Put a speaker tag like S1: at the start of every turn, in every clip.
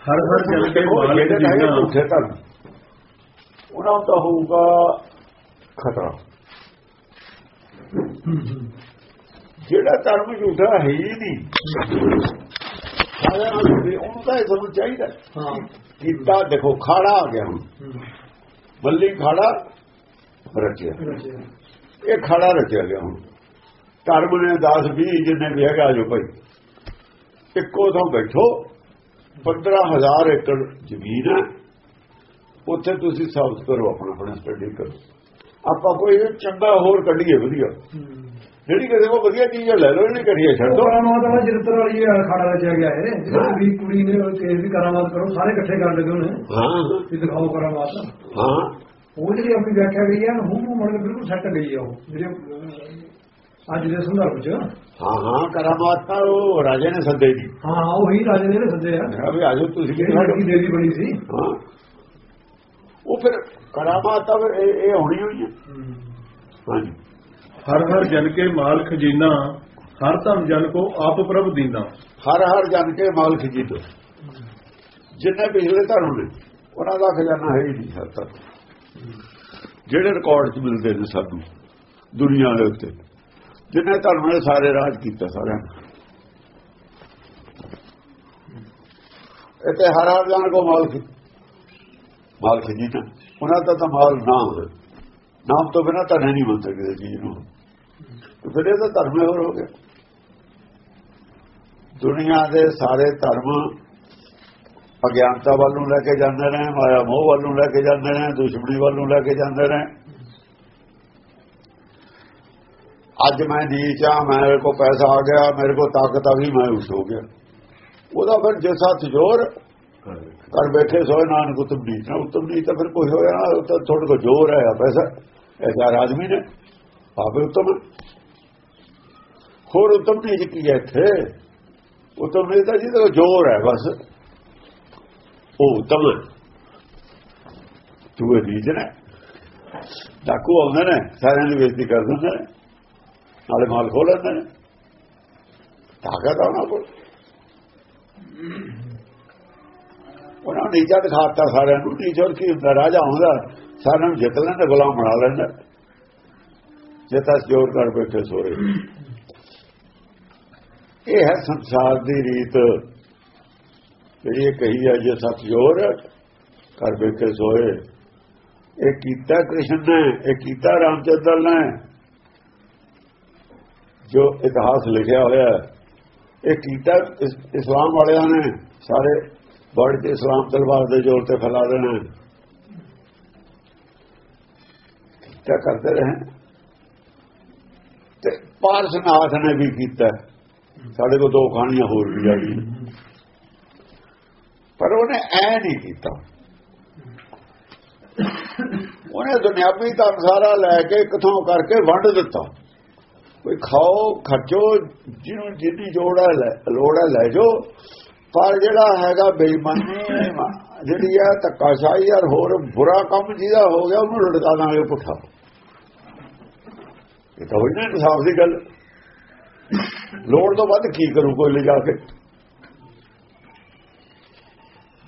S1: ਹਰ ਹਰ ਜਨ ਕੇ ਮਾਲਕ
S2: ਜਿਹੜੇ ਝੂਠੇ ਧਰਮ ਉਹਨਾਂ ਨੂੰ ਤਾਂ ਹੋਊਗਾ ਖਤਰਾ। ਜਿਹੜਾ ਧਰਮ ਝੂਠਾ ਹੈ ਹੀ ਨਹੀਂ। ਵੀ ਉਹਨੂੰ ਤਾਂ ਇਹ ਤੁਹਾਨੂੰ ਚਾਹੀਦਾ।
S3: ਹਾਂ।
S2: ਕੀਤਾ ਦੇਖੋ ਖਾੜਾ ਆ ਗਿਆ ਹੁਣ। ਬੱਲੀ ਖਾੜਾ ਰਚਿਆ। ਇਹ ਖਾੜਾ ਰਚਿਆ ਗਿਆ ਹੁਣ। ਧਰਮ ਨੇ 10 20 ਜਿੰਨੇ ਵੀ ਹੈਗਾ ਜੋ ਭਾਈ। ਇੱਕੋ ਥਾਂ ਬੈਠੋ। 15000 ਏਕੜ ਜ਼ਮੀਨ ਹੈ। ਉੱਥੇ ਤੁਸੀਂ ਸਾਬਤ ਕਰੋ ਆਪਣਾ ਆਪਣਾ ਸਟੱਡੀ ਕਰੋ। ਆਪਾਂ ਕੋਈ ਚੰਗਾ ਹੋਰ ਕੱਢੀਏ ਵਧੀਆ। ਜਿਹੜੀ ਕਿਸੇ ਕੋ ਵਧੀਆ ਚੀਜ਼ ਲੈ ਲਓ ਇਹਨੇ ਕਰੀਏ ਛੱਡ ਦੋ
S3: ਕਰਾਮਾਤ ਵਾਲਾ ਜਰਤਰ ਵਾਲੀ ਇਹ ਖਾੜਾ ਰਚਿਆ ਗਿਆ ਹੈ। ਜਿਹਦੇ ਵੀ ਕੁੜੀ ਨੇ ਉਹ ਕੇਸ ਵੀ ਕਰਾਮਾਤ ਕਰੋ ਸਾਰੇ ਇਕੱਠੇ ਕਰ ਲਗੇ ਉਹਨੇ
S2: ਹਾਂ
S3: ਵੀ ਦਿਖਾਓ ਕਰਾਮਾਤ।
S2: ਹਾਂ।
S3: ਉਹ ਜਿਹੜੀ ਆਪਣੀ ਵਿਆਖਿਆ ਗਈ ਹੈ ਹੂੰ ਹੂੰ ਮੁੜ ਬਿਲਕੁਲ ਸੈੱਟ ਗਈ ਹੈ ਉਹ। ਜਿਹੜੇ ਅੱਜ ਦੇ ਸੰਦਰਭ ਚ।
S2: ਹਾਂ ਹਾਂ ਕਰਾਮਾਤ ਉਹ ਰਾਜੇ ਨੇ ਸੱਦੇ ਦੀ
S3: ਹਾਂ ਉਹੀ ਰਾਜੇ ਨੇ ਸੱਦੇ ਆ।
S2: ਵੀ ਆਜੋ ਤੁਸੀਂ
S3: ਜਿਹੜੀ ਲੜਕੀ ਦੇਵੀ ਬਣੀ ਸੀ।
S2: ਹਾਂ। ਉਹ ਫਿਰ ਕਰਾਮਾਤ ਇਹ ਇਹ ਹੋਣੀ ਹੋਈ ਹੈ ਹਾਂਜੀ।
S1: ਹਰ ਹਰ ਜਨ ਕੇ ਮਾਲ ਖਜ਼ੀਨਾ ਹਰ ਧਨ ਜਨ ਕੋ ਆਪ ਪ੍ਰਭ ਦੀਨਾ।
S2: ਹਰ ਹਰ ਜਨ ਕੇ ਮਾਲਕ ਜੀ ਤੋਂ ਜਿੰਨੇ ਪਿਛਲੇ ਧਰਮ ਨੇ ਉਹਨਾਂ ਦਾ ਖਜ਼ਾਨਾ ਹੈ ਹੀ ਨਹੀਂ ਹਰ ਜਿਹੜੇ ਰਿਕਾਰਡ 'ਚ ਮਿਲਦੇ ਨੇ ਸਾਨੂੰ ਦੁਨੀਆ ਦੇ ਉੱਤੇ। ਜਿੰਨੇ ਧਰਮ ਨੇ ਸਾਰੇ ਰਾਜ ਕੀਤਾ ਸਾਰਿਆਂ ਨੇ। ਇੱਥੇ ਹਰ ਕੋ ਮਾਲ ਸੀ ਮਾਲ ਸੀ ਜੀ ਨਾ। ਉਹਨਾਂ ਦਾ ਤਾਂ ਮਾਲ ਨਾਮ ਹੈ। ਨਾਮ ਤੋਂ ਬਿਨਾਂ ਤਾਂ ਨਹੀਂ ਬਣ ਸਕਦੇ ਚੀਜ਼ ਨੂੰ। ਫਿਰ ਇਹ ਤਾਂ ਧਰਮ ਹੀ ਹੋਰ ਹੋ ਗਿਆ। ਦੁਨੀਆ ਦੇ ਸਾਰੇ ਧਰਮ ਅਗਿਆਨਤਾ ਵੱਲ ਨੂੰ ਲੈ ਕੇ ਜਾਂਦੇ ਨੇ, ਮਾਇਆ ਮੋਹ ਵੱਲ ਨੂੰ ਲੈ ਕੇ ਜਾਂਦੇ ਨੇ, ਦੁਸ਼ਮਣੀ ਵੱਲ ਨੂੰ ਲੈ ਕੇ ਜਾਂਦੇ ਨੇ। ਅੱਜ ਮੈਂ ਨੀਚ ਆ ਮੇਰੇ ਕੋ ਪੈਸਾ ਆ ਗਿਆ, ਮੇਰੇ ਕੋ ਤਾਕਤ ਆ ਗਈ ਮੈਂ ਉਸ ਹੋ ਗਿਆ। ਉਹਦਾ ਫਿਰ ਜੇ ਸੱਤ ਜੋਰ ਕਰ ਬੈਠੇ ਸੋਏ ਨਾਨਕ ਉਤਮ ਨੀਚ ਨਾ ਉਤਮ ਨੀਚ ਤਾਂ ਫਿਰ ਕੋਈ ਹੋਇਆ ਨਾ, ਉਹ ਤਾਂ ਤੁਹਾਡੇ ਕੋ ਜੋਰ ਹੈ ਪੈਸਾ। ਐਸਾ ਆਦਮੀ ਨੇ, ਆਪੇ ਉਤਮ ਹੋਰ ਉਤਮ ਨੀਚ ਕੀ ਹੈ ਇੱਥੇ? ਉਤਮ ਨੀਚ ਤਾਂ ਜਿਹਦੇ ਕੋਲ ਜੋਰ ਹੈ ਬਸ। ਉਹ ਉਤਮ ਤੂੰ ਇਹ ਨੀਚ ਨੇ। ਡਾਕੂ ਆਉਂਦੇ ਨੇ, ਸਾਰਿਆਂ ਦੀ ਬੇਇੱਜ਼ਤੀ ਕਰ ਦਿੰਦੇ ਨੇ। ਨਾਲੇ ਮਾਲ ਖੋਲ ਲੈਂਦੇ ਨੇ। ਤਾਕਤ ਆ ਉਹਨਾਂ ਕੋਲ। ਉਹਨਾਂ ਨੇ ਨੀਚਾ ਦਿਖਾਤਾ ਸਾਰਿਆਂ ਨੂੰ ਨੀਚੋਰ ਕੀ ਹੁੰਦਾ, ਰਾਜਾ ਹੁੰਦਾ, ਸਾਰਿਆਂ ਨੂੰ ਜਿੱਤ ਲੈਂਦਾ, ਗੁਲਾਮ ਬਣਾ ਲੈਂਦਾ। ਜੇ ਤਾਂ ਜੋਰ ਕਰ ਬੈਠੇ ਸੋਰੇ ਇਹ ਹੈ ਸੰਸਾਰ ਦੀ ਰੀਤ। ਜਿਹੜੀ ਇਹ ਕਹੀ ਹੈ ਜੇ ਸਤ ਜੋਰ ਕਰ ਬੈਠੇ ਸੋਏ ਇਹ ਕੀਤਾ ਕ੍ਰਿਸ਼ਨ ਨੇ, ਇਹ ਕੀਤਾ ਰਾਮਚੰਦਰ ਨੇ। ਜੋ ਇਤਿਹਾਸ ਲਿਖਿਆ ਹੋਇਆ ਹੈ, ਇਹ ਕੀਤਾ ਇਸਲਾਮ ਵਾਲਿਆਂ ਨੇ, ਸਾਰੇ ਵਰਲਡ ਤੇ ਇਸਲਾਮ ਤਲਵਾਰ ਦੇ ਜ਼ੋਰ ਤੇ ਫੈਲਾ ਦੇਣਾ ਕੀਤਾ ਕਰਦੇ ਰਹੇ। ਤੇ ਪਾਰਸਨਾਥ ਨੇ ਵੀ ਕੀਤਾ ਸਾਡੇ ਕੋਲ ਦੋ ਕਹਾਣੀਆਂ ਹੋਰ ਵੀ ਆ ਪਰ ਉਹਨੇ ਐ ਨਹੀਂ ਕੀਤਾ। ਉਹਨੇ ਦੁਨਿਆਵੀ ਤਾਂ ਸਾਰਾ ਲੈ ਕੇ ਕਿਥੋਂ ਕਰਕੇ ਵੰਡ ਦਿੱਤਾ। ਕੋਈ ਖਾਓ, ਖਰਚੋ, ਜਿਹਨੂੰ ਜਿੱਦੀ ਜੋੜ ਹੈ ਲੋੜ ਹੈ ਲੈ ਜਾਓ। ਪਰ ਜਿਹੜਾ ਹੈਗਾ ਬੇਈਮਾਨੀ, ਜਿਹੜੀ ਹੈ ਧੱਕਾਸ਼ਾਹੀ ਔਰ ਹੋਰ ਬੁਰਾ ਕੰਮ ਜਿਹਦਾ ਹੋ ਗਿਆ, ਉਹਨੂੰ ਲਟਕਾ ਦਾਂਗੇ ਪੁੱਠਾ। ਇਹ ਤਾਂ ਹੋਈ ਨਾ ਇਨਸਾਫ ਦੀ ਗੱਲ। ਲੋੜ ਤੋਂ ਵੱਧ ਕੀ ਕਰੂ ਕੋਈ ਲਿਜਾ ਕੇ?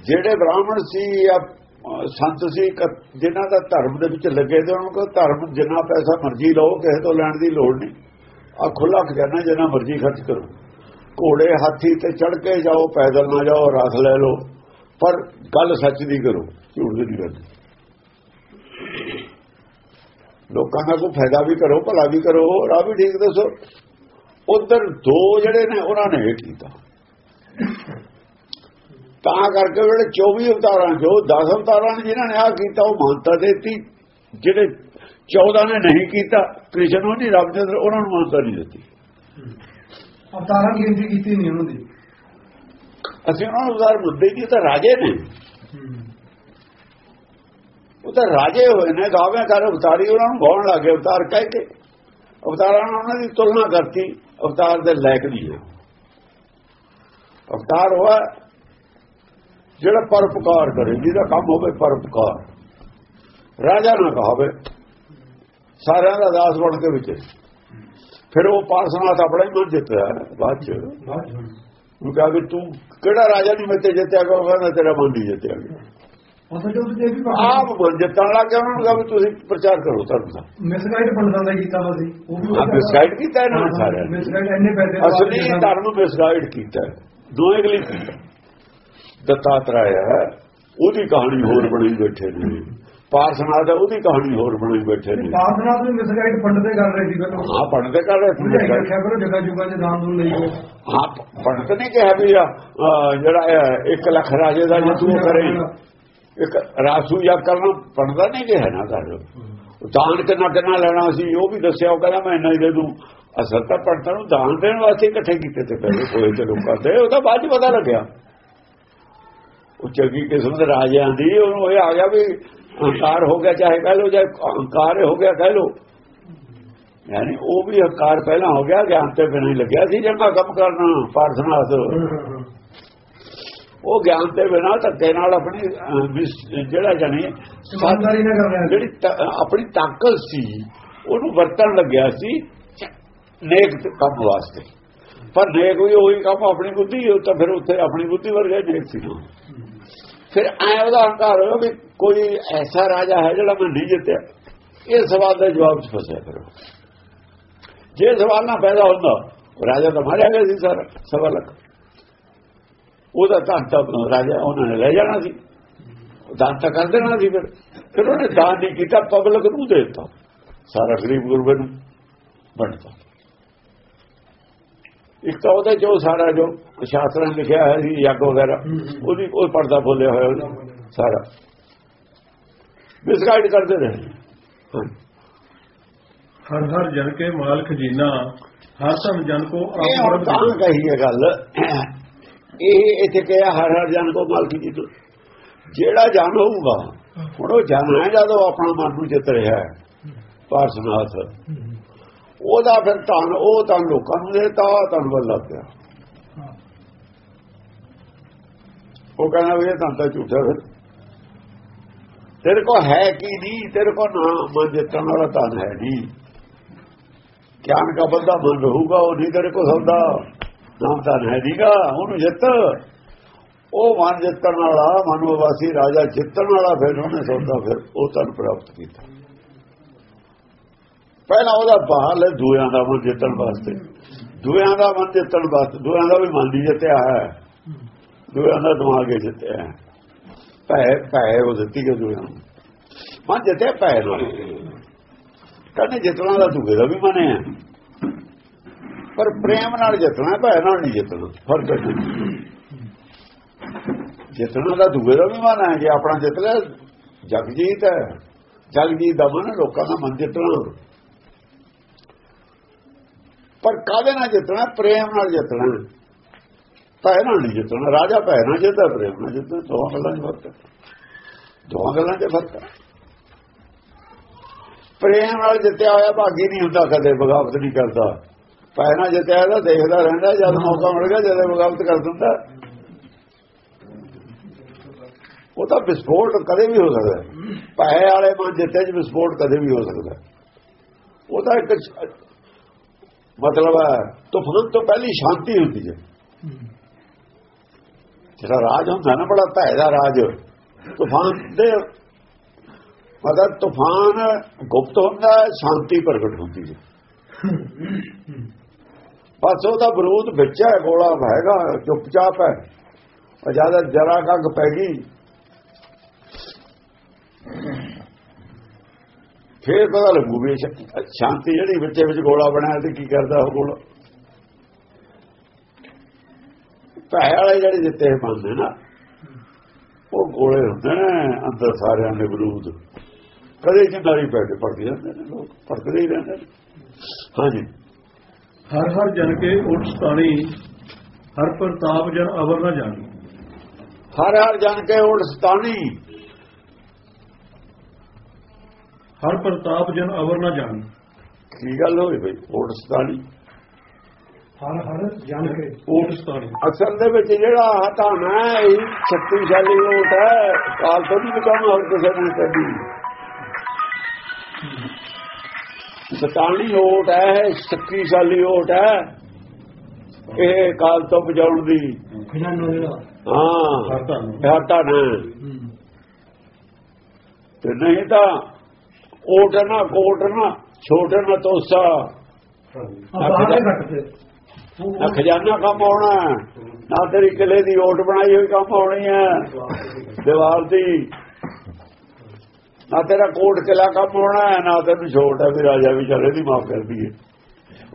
S2: ਜਿਹੜੇ ਬ੍ਰਾਹਮਣ ਸੀ ਜਾਂ ਸੰਤ ਸੀ, ਕ- ਜਿਨ੍ਹਾਂ ਦਾ ਧਰਮ ਦੇ ਵਿੱਚ ਲੱਗੇ ਤੇ ਉਹਨਾਂ ਕੋਲ ਧਰਮ ਜਿੰਨਾ ਪੈਸਾ ਮਰਜ਼ੀ ਲਓ, ਕਿਸੇ ਤੋਂ ਲੈਣ ਦੀ ਲੋੜ ਨਹੀਂ। ਆ ਖੁੱਲਾ ਖਜ਼ਾਨਾ ਜਿੰਨਾ ਮਰਜ਼ੀ ਖਰਚ ਕਰੋ। ਘੋੜੇ ਹਾਥੀ ਤੇ ਚੜ ਕੇ ਜਾਓ, ਪੈਦਲ ਨਾ ਜਾਓ ਰਥ ਲੈ ਲਓ, ਪਰ ਗੱਲ ਸੱਚ ਦੀ ਕਰੋ, ਝੂਠ ਦੀ ਗੱਲ ਲੋਕਾਂ ਦਾ ਕੋਈ ਫਾਇਦਾ ਵੀ ਕਰੋ, ਭਲਾ ਵੀ ਕਰੋ, ਰਾਹ ਵੀ ਠੀਕ ਦੱਸੋ। ਉਧਰ ਦੋ ਜਿਹੜੇ ਨੇ, ਉਹਨਾਂ ਨੇ ਇਹ ਕੀਤਾ। ਤਾਂ ਕਰਕੇ ਜਿਹੜੇ 24 ਅਵਤਾਰਾਂ, ਜੋ 10 ਅਵਤਾਰਾਂ ਨੇ ਜਿਨ੍ਹਾਂ ਨੇ ਆ ਕੀਤਾ, ਉਹ ਮਾਨਤਾ ਦਿੱਤੀ, ਜਿਹੜੇ 14 ਨੇ ਨਹੀਂ ਕੀਤਾ ਕ੍ਰਿਸ਼ਨ ਉਹ ਨਹੀਂ ਰਾਮਚੰਦਰ ਉਹਨਾਂ ਨੂੰ ਮਾਨਤਾ ਨਹੀਂ ਦਿੱਤੀ।
S3: ਅਵਤਾਰਾਂ ਦੀ ਗਿਣਤੀ ਕੀਤੀ ਨਹੀਂ ਉਹਨਾਂ ਦੀ।
S2: ਅਸੀਂ ਉਹਨਾਂ ਨੂੰ ਉਦਾਰ ਮੁੱਦੇ ਕੀ ਤਾਂ ਰਾਜੇ ਨੇ। ਉਹ ਤਾਂ ਰਾਜੇ ਹੋਏ ਨੇ ਗਾਵੇਂ ਕਰ ਅਵਤਾਰੀ ਉਹਨਾਂ ਨੂੰ ਗਾਉਣ ਲੱਗੇ ਅਵਤਾਰ ਕਹਿ ਕੇ। ਅਵਤਾਰਾਂ ਨਾਲ ਉਹਨਾਂ ਦੀ ਤੁਲਨਾ ਕਰਤੀ ਅਵਤਾਰ ਦੇ ਲਾਇਕ ਨਹੀਂ ਹੈ ਅਵਤਾਰ ਹੋਇਆ ਜਿਹੜਾ ਪਰਪਕਾਰ ਕਰੇ ਜਿਹਦਾ ਕੰਮ ਹੋਵੇ ਪਰਪਕਾਰ ਰਾਜਾ ਨਾ ਕਹਾਵੇ। ਸਾਰਿਆਂ ਦਾ ਦਾਸ ਬਣ ਕੇ ਵਿੱਚ। ਫਿਰ ਉਹ ਪਾਰਸਨਾਥ ਆਪਣਾ ਹੀ ਮਨ ਜਿੱਤਿਆ ਬਾਅਦ ਚ। ਉਹ ਕਹਾ ਵੀ ਤੂੰ ਕਿਹੜਾ ਰਾਜਾ ਨਹੀਂ ਮੇਤੇ ਜਿੱਤਿਆ ਗਿਆ ਮੈਂ ਤੇਰਾ ਮਨ ਨਹੀਂ ਜਿੱਤਿਆ। ਆਪ ਮਨ ਜਿੱਤਣ ਲੱਗ ਗਿਆ ਉਹਨਾਂ ਨੂੰ ਕਹਾ ਤੁਸੀਂ ਪ੍ਰਚਾਰ ਕਰੋ ਧਰਮ ਦਾ।
S3: ਮਿਸਗਾਈਡ ਪੰਡਤਾਂ ਦਾ ਕੀਤਾ ਵਾ ਸੀ। ਉਹ ਵੀ
S2: ਆ ਮਿਸਗਾਈਡ ਕੀਤਾ ਇਹਨਾਂ ਨੇ ਸਾਰਿਆਂ ਨੇ।
S3: ਕੇ
S2: ਅਸਲੀ ਧਰਮ ਮਿਸਗਾਈਡ ਕੀਤਾ। ਦੋਏ ਗਲੀ ਕੀਤਾ ਦੱਤਾਤਰਾਇਆ ਉਹਦੀ ਕਹਾਣੀ ਹੋਰ ਬਣੀ ਬੈਠੇ ਨੇ। ਪਾਰਸਨਾਥ ਹੈ ਉਹਦੀ ਕਹਾਣੀ ਹੋਰ ਬਣੀ ਬੈਠੇ ਨੇ।
S3: ਪਾਰਥਨਾ ਤੋਂ ਮਿਸਗਾਈਡ ਪੰਡਤੇ ਕਰ ਰਹੇ ਸੀ ਪਹਿਲਾਂ
S2: ਹਾਂ ਪੜਦੇ ਕਰ ਰਹੇ ਸੀ।
S3: ਕਰੋ ਜਗ੍ਹਾ ਜੁਗਾ ਦੇ ਦਾਨ ਦੂਨ ਲਈ
S2: ਹਾਂ ਪੜਤ ਨਹੀਂ ਕਿਹਾ ਵੀ ਜਿਹੜਾ ਇਹ ਇੱਕ ਲੱਖ ਰਾਜੇ ਦਾ ਜੇ ਤੂੰ ਕਰੇ। ਇੱਕ ਰਾਸੂ ਜਾਂ ਕਰਨਾ ਪੜਦਾ ਨਹੀਂ ਕਿਹਾ ਨਾ ਕਰ। ਦਾਨ ਕਿੰਨਾ ਕਿੰਨਾ ਲੈਣਾ ਸੀ ਉਹ ਵੀ ਦੱਸਿਆ ਉਹ ਕਹਿੰਦਾ ਮੈਂ ਇੰਨਾ ਹੀ ਦੇ ਦੂੰ। ਅਸਲ ਤਾਂ ਪੜਤਾਂ ਨੂੰ ਦਾਨ ਦੇਣ ਵਾਸਤੇ ਇਕੱਠੇ ਕੀਤੇ ਤੇ ਪਹਿਲੇ ਕੋਈ ਤੇ ਲੋਕਾਂ ਦੇ ਉਹਦਾ ਬਾਅਦ ਚ ਪਤਾ ਲੱਗਿਆ। ਉਹ ਚੰਗੀ ਕਿਸਮ ਦੇ ਰਾਜਿਆਂ ਦੀ ਉਹਨੂੰ ਇਹ ਆ ਗਿਆ ਵੀ ਹੰਕਾਰ ਹੋ ਗਿਆ ਚਾਹੇ ਕਹਿ ਲੋ ਜਾਂ ਹੰਕਾਰ ਹੋ ਗਿਆ ਕਹਿ ਲੋ ਯਾਨੀ ਉਹ ਵੀ ਹੰਕਾਰ ਪਹਿਲਾਂ ਹੋ ਗਿਆ ਗਿਆਨ ਤੇ ਬਿਨਾਂ ਹੀ ਲੱਗਿਆ ਸੀ ਜੰਗਾ ਕੰਮ ਕਰਨਾ ਪਾਰਸਨਾਥ ਉਹ ਗਿਆਨ ਤੇ ਬਿਨਾਂ ਧੱਕੇ ਨਾਲ ਆਪਣੀ ਜਿਹੜਾ ਜਾਨੀ
S3: ਇਮਾਨਦਾਰੀ ਨਾਲ ਕਰ
S2: ਜਿਹੜੀ ਆਪਣੀ ਤਾਕਤ ਸੀ ਉਹਨੂੰ ਵਰਤਣ ਲੱਗਿਆ ਸੀ ਨੇਕ ਕੰਮ ਵਾਸਤੇ। ਪਰ ਨੇਕ ਵੀ ਉਹੀ ਕੰਮ ਆਪਣੀ ਬੁੱਧੀ ਉਹ ਤਾਂ ਫਿਰ ਉੱਥੇ ਆਪਣੀ ਬੁੱਧੀ ਵਰਗਾ ਨੇਕ ਸੀ। ਨਾ। ਫਿਰ ਐ ਉਹਦਾ ਹੰਕਾਰ ਹੋਇਆ ਵੀ ਕੋਈ ਐਸਾ ਰਾਜਾ ਹੈ ਜਿਹੜਾ ਮੈਂ ਨਹੀਂ ਜਿੱਤਿਆ। ਇਹ ਸਵਾਲ ਦਾ ਜਵਾਬ ਚ ਫਸਿਆ ਕਰੋ। ਜੇ ਸਵਾਲ ਨਾ ਪੈਦਾ ਹੁੰਦਾ ਰਾਜਾ ਤਾਂ ਮਾਰਿਆ ਗਿਆ ਸੀ ਸਾਰਾ, ਸਵਾ ਲੱਖ। ਉਹਦਾ ਤਾਂ ਤਾਂ ਰਾਜਾ, ਉਹਨਾਂ ਨੇ ਲੈ ਜਾਣਾ ਸੀ। ਦਾਨ ਤਾਂ ਕਰ ਦੇਣਾ ਸੀ ਫਿਰ। ਫਿਰ ਉਹਨੇ ਦਾਨ ਨਹੀਂ ਕੀਤਾ ਪਬਲਿਕ ਨੂੰ ਦੇ ਦਿੱਤਾ। ਸਾਰਾ ਗਰੀਬ ਗੁਰਬੇ ਨੂੰ ਬਣਦਾ ਇੱਕ ਤਾਂ ਉਹਦੇ ਜੋ ਸਾਰਾ ਜੋ ਸ਼ਾਸਤਰਾਂ ਲਿਖਿਆ ਹੈ ਸੀ ਯੱਗ ਵਗੈਰਾ ਉਹਦੀ ਉਹ ਪਰਦਾ ਬੋਲਿਆ ਹੋਇਆ ਸਾਰਾ। ਮਿਸਗਾਈਡ ਕਰਦੇ ਰਹੇ।
S1: ਹਰ ਹਰ ਜਨ ਕੇ ਮਾਲ ਖਜ਼ੀਨਾ ਹਰ ਧਨ ਜਨ ਕੋ ਆਪ
S2: ਕਹੀ ਹੈ ਗੱਲ। ਇਹ ਇੱਥੇ ਕਿਹਾ ਹਰ ਹਰ ਜਨ ਕੋ ਮਾਲਕੀ ਜੀ ਤੋਂ। ਜਿਹੜਾ ਜਨ ਹੋਊਗਾ ਹੁਣ ਉਹ ਜਨ ਹੈ ਜਦੋਂ ਆਪਣਾ ਮਨ ਨੂੰ ਜਿੱਤ ਰਿਹਾ ਹੈ। ਪਾਰਸਨਾਥ ਉਹਦਾ ਫਿਰ ਧਨ, ਉਹ ਤਾਂ ਲੋਕਾਂ ਨੂੰ ਦੇਤਾ ਧਨ ਵੱਲ ਲੱਗ ਉਹ ਕਹਿੰਦਾ ਵੀ ਇਹ ਤਾਂ ਤਾਂ ਝੂਠਾ ਫਿਰ। ਤੇਰੇ ਕੋ ਹੈ ਕੀ ਨਹੀਂ? ਤੇਰੇ ਕੋ ਨਾ ਮਨ ਜਿੱਤਣ ਵਾਲਾ ਧਨ ਹੈ ਨਹੀਂ। ਗਿਆਨ ਦਾ ਬੰਦਾ ਮਨ ਰਹੂਗਾ, ਉਹ ਨਹੀਂ ਤੇਰੇ ਕੋ ਸੌਦਾ। ਨਾਮ ਧਨ ਹੈ ਨਹੀਂਗਾ, ਉਹਨੂੰ ਜਿੱਤ। ਉਹ ਮਨ ਜਿੱਤਣ ਵਾਲਾ, ਮਨੋਵਾਸੀ ਰਾਜਾ ਜਿੱਤਣ ਵਾਲਾ ਫਿਰ ਉਹਨੇ ਸੌਦਾ, ਫਿਰ ਉਹ ਧਨ ਪ੍ਰਾਪਤ ਕੀਤਾ। ਪਹਿਲਾਂ ਉਹਦਾ ਬਾਹਰ ਦੂਆਂ ਦਾ ਮਨ ਜਿੱਤਣ ਵਾਸਤੇ। ਦੂਆਂ ਦਾ ਮਨ ਜਿੱਤਣ ਵਾਸਤੇ ਦੂਆਂ ਦਾ ਵੀ ਮਨ ਨਹੀਂ ਜਿੱਤਿਆ ਹੈ। ਦੂਆਂ ਦਾ ਦਿਮਾਗ ਹੀ ਜਿੱਤਿਆ ਹੈ। ਭੈ ਭੈ ਉਹ ਦਿੱਤੀ ਕਿ ਦੂਆਂ ਨੂੰ। ਮਨ ਜਿੱਤਿਆ ਭੈ ਨਾਲ। ਕਹਿੰਦੇ ਜਿੱਤਣਾ ਦਾ ਦੂਏ ਦਾ ਵੀ ਮਨ ਹੈ। ਪਰ ਪ੍ਰੇਮ ਨਾਲ ਜਿੱਤਣਾ, ਭੈ ਨਾਲ ਨਹੀਂ ਜਿੱਤਣਾ। ਫ਼ਰਕ ਹੈ ਜਿੱਤਣਾ ਦਾ ਦੂਏ ਦਾ ਵੀ ਮਨ ਹੈ। ਜੇ ਆਪਣਾ ਜਿੱਤ ਲਿਆ, ਜਗਜੀਤ ਹੈ। ਜਗਜੀਤ ਦਾ ਮਨ ਲੋਕਾਂ ਦਾ ਮਨ ਜਿੱਤਣਾ। ਪਰ ਕਾਹਦੇ ਨਾਲ ਜਿੱਤਣਾ? ਪ੍ਰੇਮ ਨਾਲ ਜਿੱਤਣਾ। ਭੈ ਨਾਲ ਨਹੀਂ ਜਿੱਤਣਾ। ਰਾਜਾ ਭੈ ਨਾਲ ਜਿੱਤਦਾ ਪ੍ਰੇਮ ਨਾਲ ਜਿੱਤਦਾ। ਦੋਹਾਂ ਗੱਲਾਂ 'ਚ ਫ਼ਰਕ ਹੈ। ਦੋਹਾਂ ਗੱਲਾਂ 'ਚ ਫ਼ਰਕ ਹੈ। ਪ੍ਰੇਮ ਨਾਲ ਜਿੱਤਿਆ ਹੋਇਆ ਭਾਗੀ ਨਹੀਂ ਹੁੰਦਾ ਕਦੇ ਬਗਾਵਤ ਨਹੀਂ ਕਰਦਾ। ਭੈ ਨਾਲ ਜਿੱਤਿਆ ਤਾਂ ਦੇਖਦਾ ਰਹਿੰਦਾ ਜਦ ਮੌਕਾ ਮਿਲ ਗਿਆ ਜਦ ਬਗਾਵਤ ਕਰ ਦਿੰਦਾ। ਉਹ ਤਾਂ ਵਿਸਫੋਟ ਕਦੇ ਵੀ ਹੋ ਸਕਦਾ। ਭੈ ਵਾਲੇ ਮਨ ਜਿੱਤੇ ਚ ਵਿਸਫੋਟ ਕਦੇ ਵੀ ਹੋ ਸਕਦਾ। ਉਹ ਤਾਂ ਇੱਕ ਮਤਲਬ ਹੈ ਤੂਫਾਨ ਤੋਂ ਪਹਿਲੀ ਸ਼ਾਂਤੀ ਹੁੰਦੀ ਹੈ। ਜਿਹੜਾ ਰਾਜ ਹੁੰਦਾ ਨਾ, ਬੜਾ ਭੈ ਦਾ ਰਾਜ। ਤੂਫਾਨ ਦੇ ਮਤਲਬ ਤੂਫਾਨ ਗੁਪਤ ਹੁੰਦਾ, ਸ਼ਾਂਤੀ ਪ੍ਰਗਟ ਹੁੰਦੀ ਹੈ। ਬਸ ਉਹਦਾ ਵਿਰੋਧ ਵਿੱਚ ਹੈ, ਗੋਲਾ ਹੈਗਾ, ਚੁੱਪਚਾਪ ਹੈ। ਉਹ ਜ਼ਿਆਦਾ ਜਰਾ ਕੱਗ ਪੈ ਗਈ। ਫੇਰ ਪਤਾ ਲੱਗੂ ਵੀ ਸ਼ਾਂਤੀ ਜਿਹੜੀ ਵਿੱਚੇ ਵਿੱਚ ਗੋਲਾ ਬਣਾਇਆ ਤੇ ਕੀ ਕਰਦਾ ਉਹ ਗੋਲਾ? ਭੈ ਵਾਲੇ ਜਿਹੜੇ ਜਿੱਤੇ ਬੰਦੇ ਨਾ ਉਹ ਗੋਲੇ ਹੁੰਦੇ ਨੇ ਅੰਦਰ ਸਾਰਿਆਂ ਦੇ ਬਰੂਦ ਕਦੇ ਜਿੰਦਾਰੀ ਪੈ ਕੇ ਪੜਦੇ ਜਾਂਦੇ ਨੇ ਲੋਕ ਪੜਦੇ ਹੀ ਰਹਿੰਦੇ ਨੇ। ਹਾਂਜੀ।
S1: ਹਰ ਹਰ ਜਨ ਕੇ ਉਠ ਸਤਾਣੀ ਹਰ ਪ੍ਰਤਾਪ ਜਨ ਅਵਰ ਨਾ ਜਾਣੀ।
S2: ਹਰ ਹਰ ਜਨ ਕੇ ਉੜ ਸਤਾਨੀ
S1: ਹਰ ਪ੍ਰਤਾਪ ਜਨ ਅਵਰ ਨਾ ਜਾਣੀ।
S2: ਕੀ ਗੱਲ ਹੋਈ ਬਈ? ਉੜ ਸਤਾਨੀ
S3: ਹਰ ਹਰ ਜਾਣ ਕੇ।
S1: ਉਠ ਸਤਾਣੀ।
S2: ਅਸਲ ਦੇ ਵਿੱਚ ਜਿਹੜਾ ਹਟਾਣਾ ਹੈ ਸ਼ਕਤੀਸ਼ਾਲੀ ਓਟ ਹੈ। ਕਾਲ ਤੋਂ ਨਹੀਂ ਬਚਾਉਣਾ ਹੋਰ ਕਿਸੇ ਨੇ ਕਦੀ ਸਤਾਨੀ ਓਟ ਹੈ ਸ਼ਕਤੀਸ਼ਾਲੀ ਓਟ ਹੈ। ਇਹ ਕਾਲ ਤੋਂ ਬਚਾਉਣ ਦੀ।
S3: ਖਜ਼ਾਨਾ ਜਿਹੜਾ
S2: ਹਾਂ। ਹਟਾ ਨਾ ਤੇ ਨਹੀਂ ਤਾਂ ਓਟ ਨਾ ਕੋਟ ਨਾ ਛੋਟ ਨਾ ਤੋਸਾ ਨਾ ਖਜ਼ਾਨਾ ਕੰਮ ਆਉਣਾ ਨਾ ਤੇਰੀ ਕਿਲੇ ਦੀ ਓਟ ਬਣਾਈ ਹੋਈ ਕੰਮ ਆਉਣੀ ਹੈ। ਦੀਵਾਰ ਦੀ। ਨਾ ਤੇਰਾ ਕੋਟ ਕਿਲਾ ਕੰਮ ਆਉਣਾ ਨਾ ਤੈਨੂੰ ਛੋਟ ਹੈ ਵੀ ਰਾਜਾ ਵੀ ਚੱਲੇ ਦੀ ਮਾਫ ਕਰ ਦਈਏ।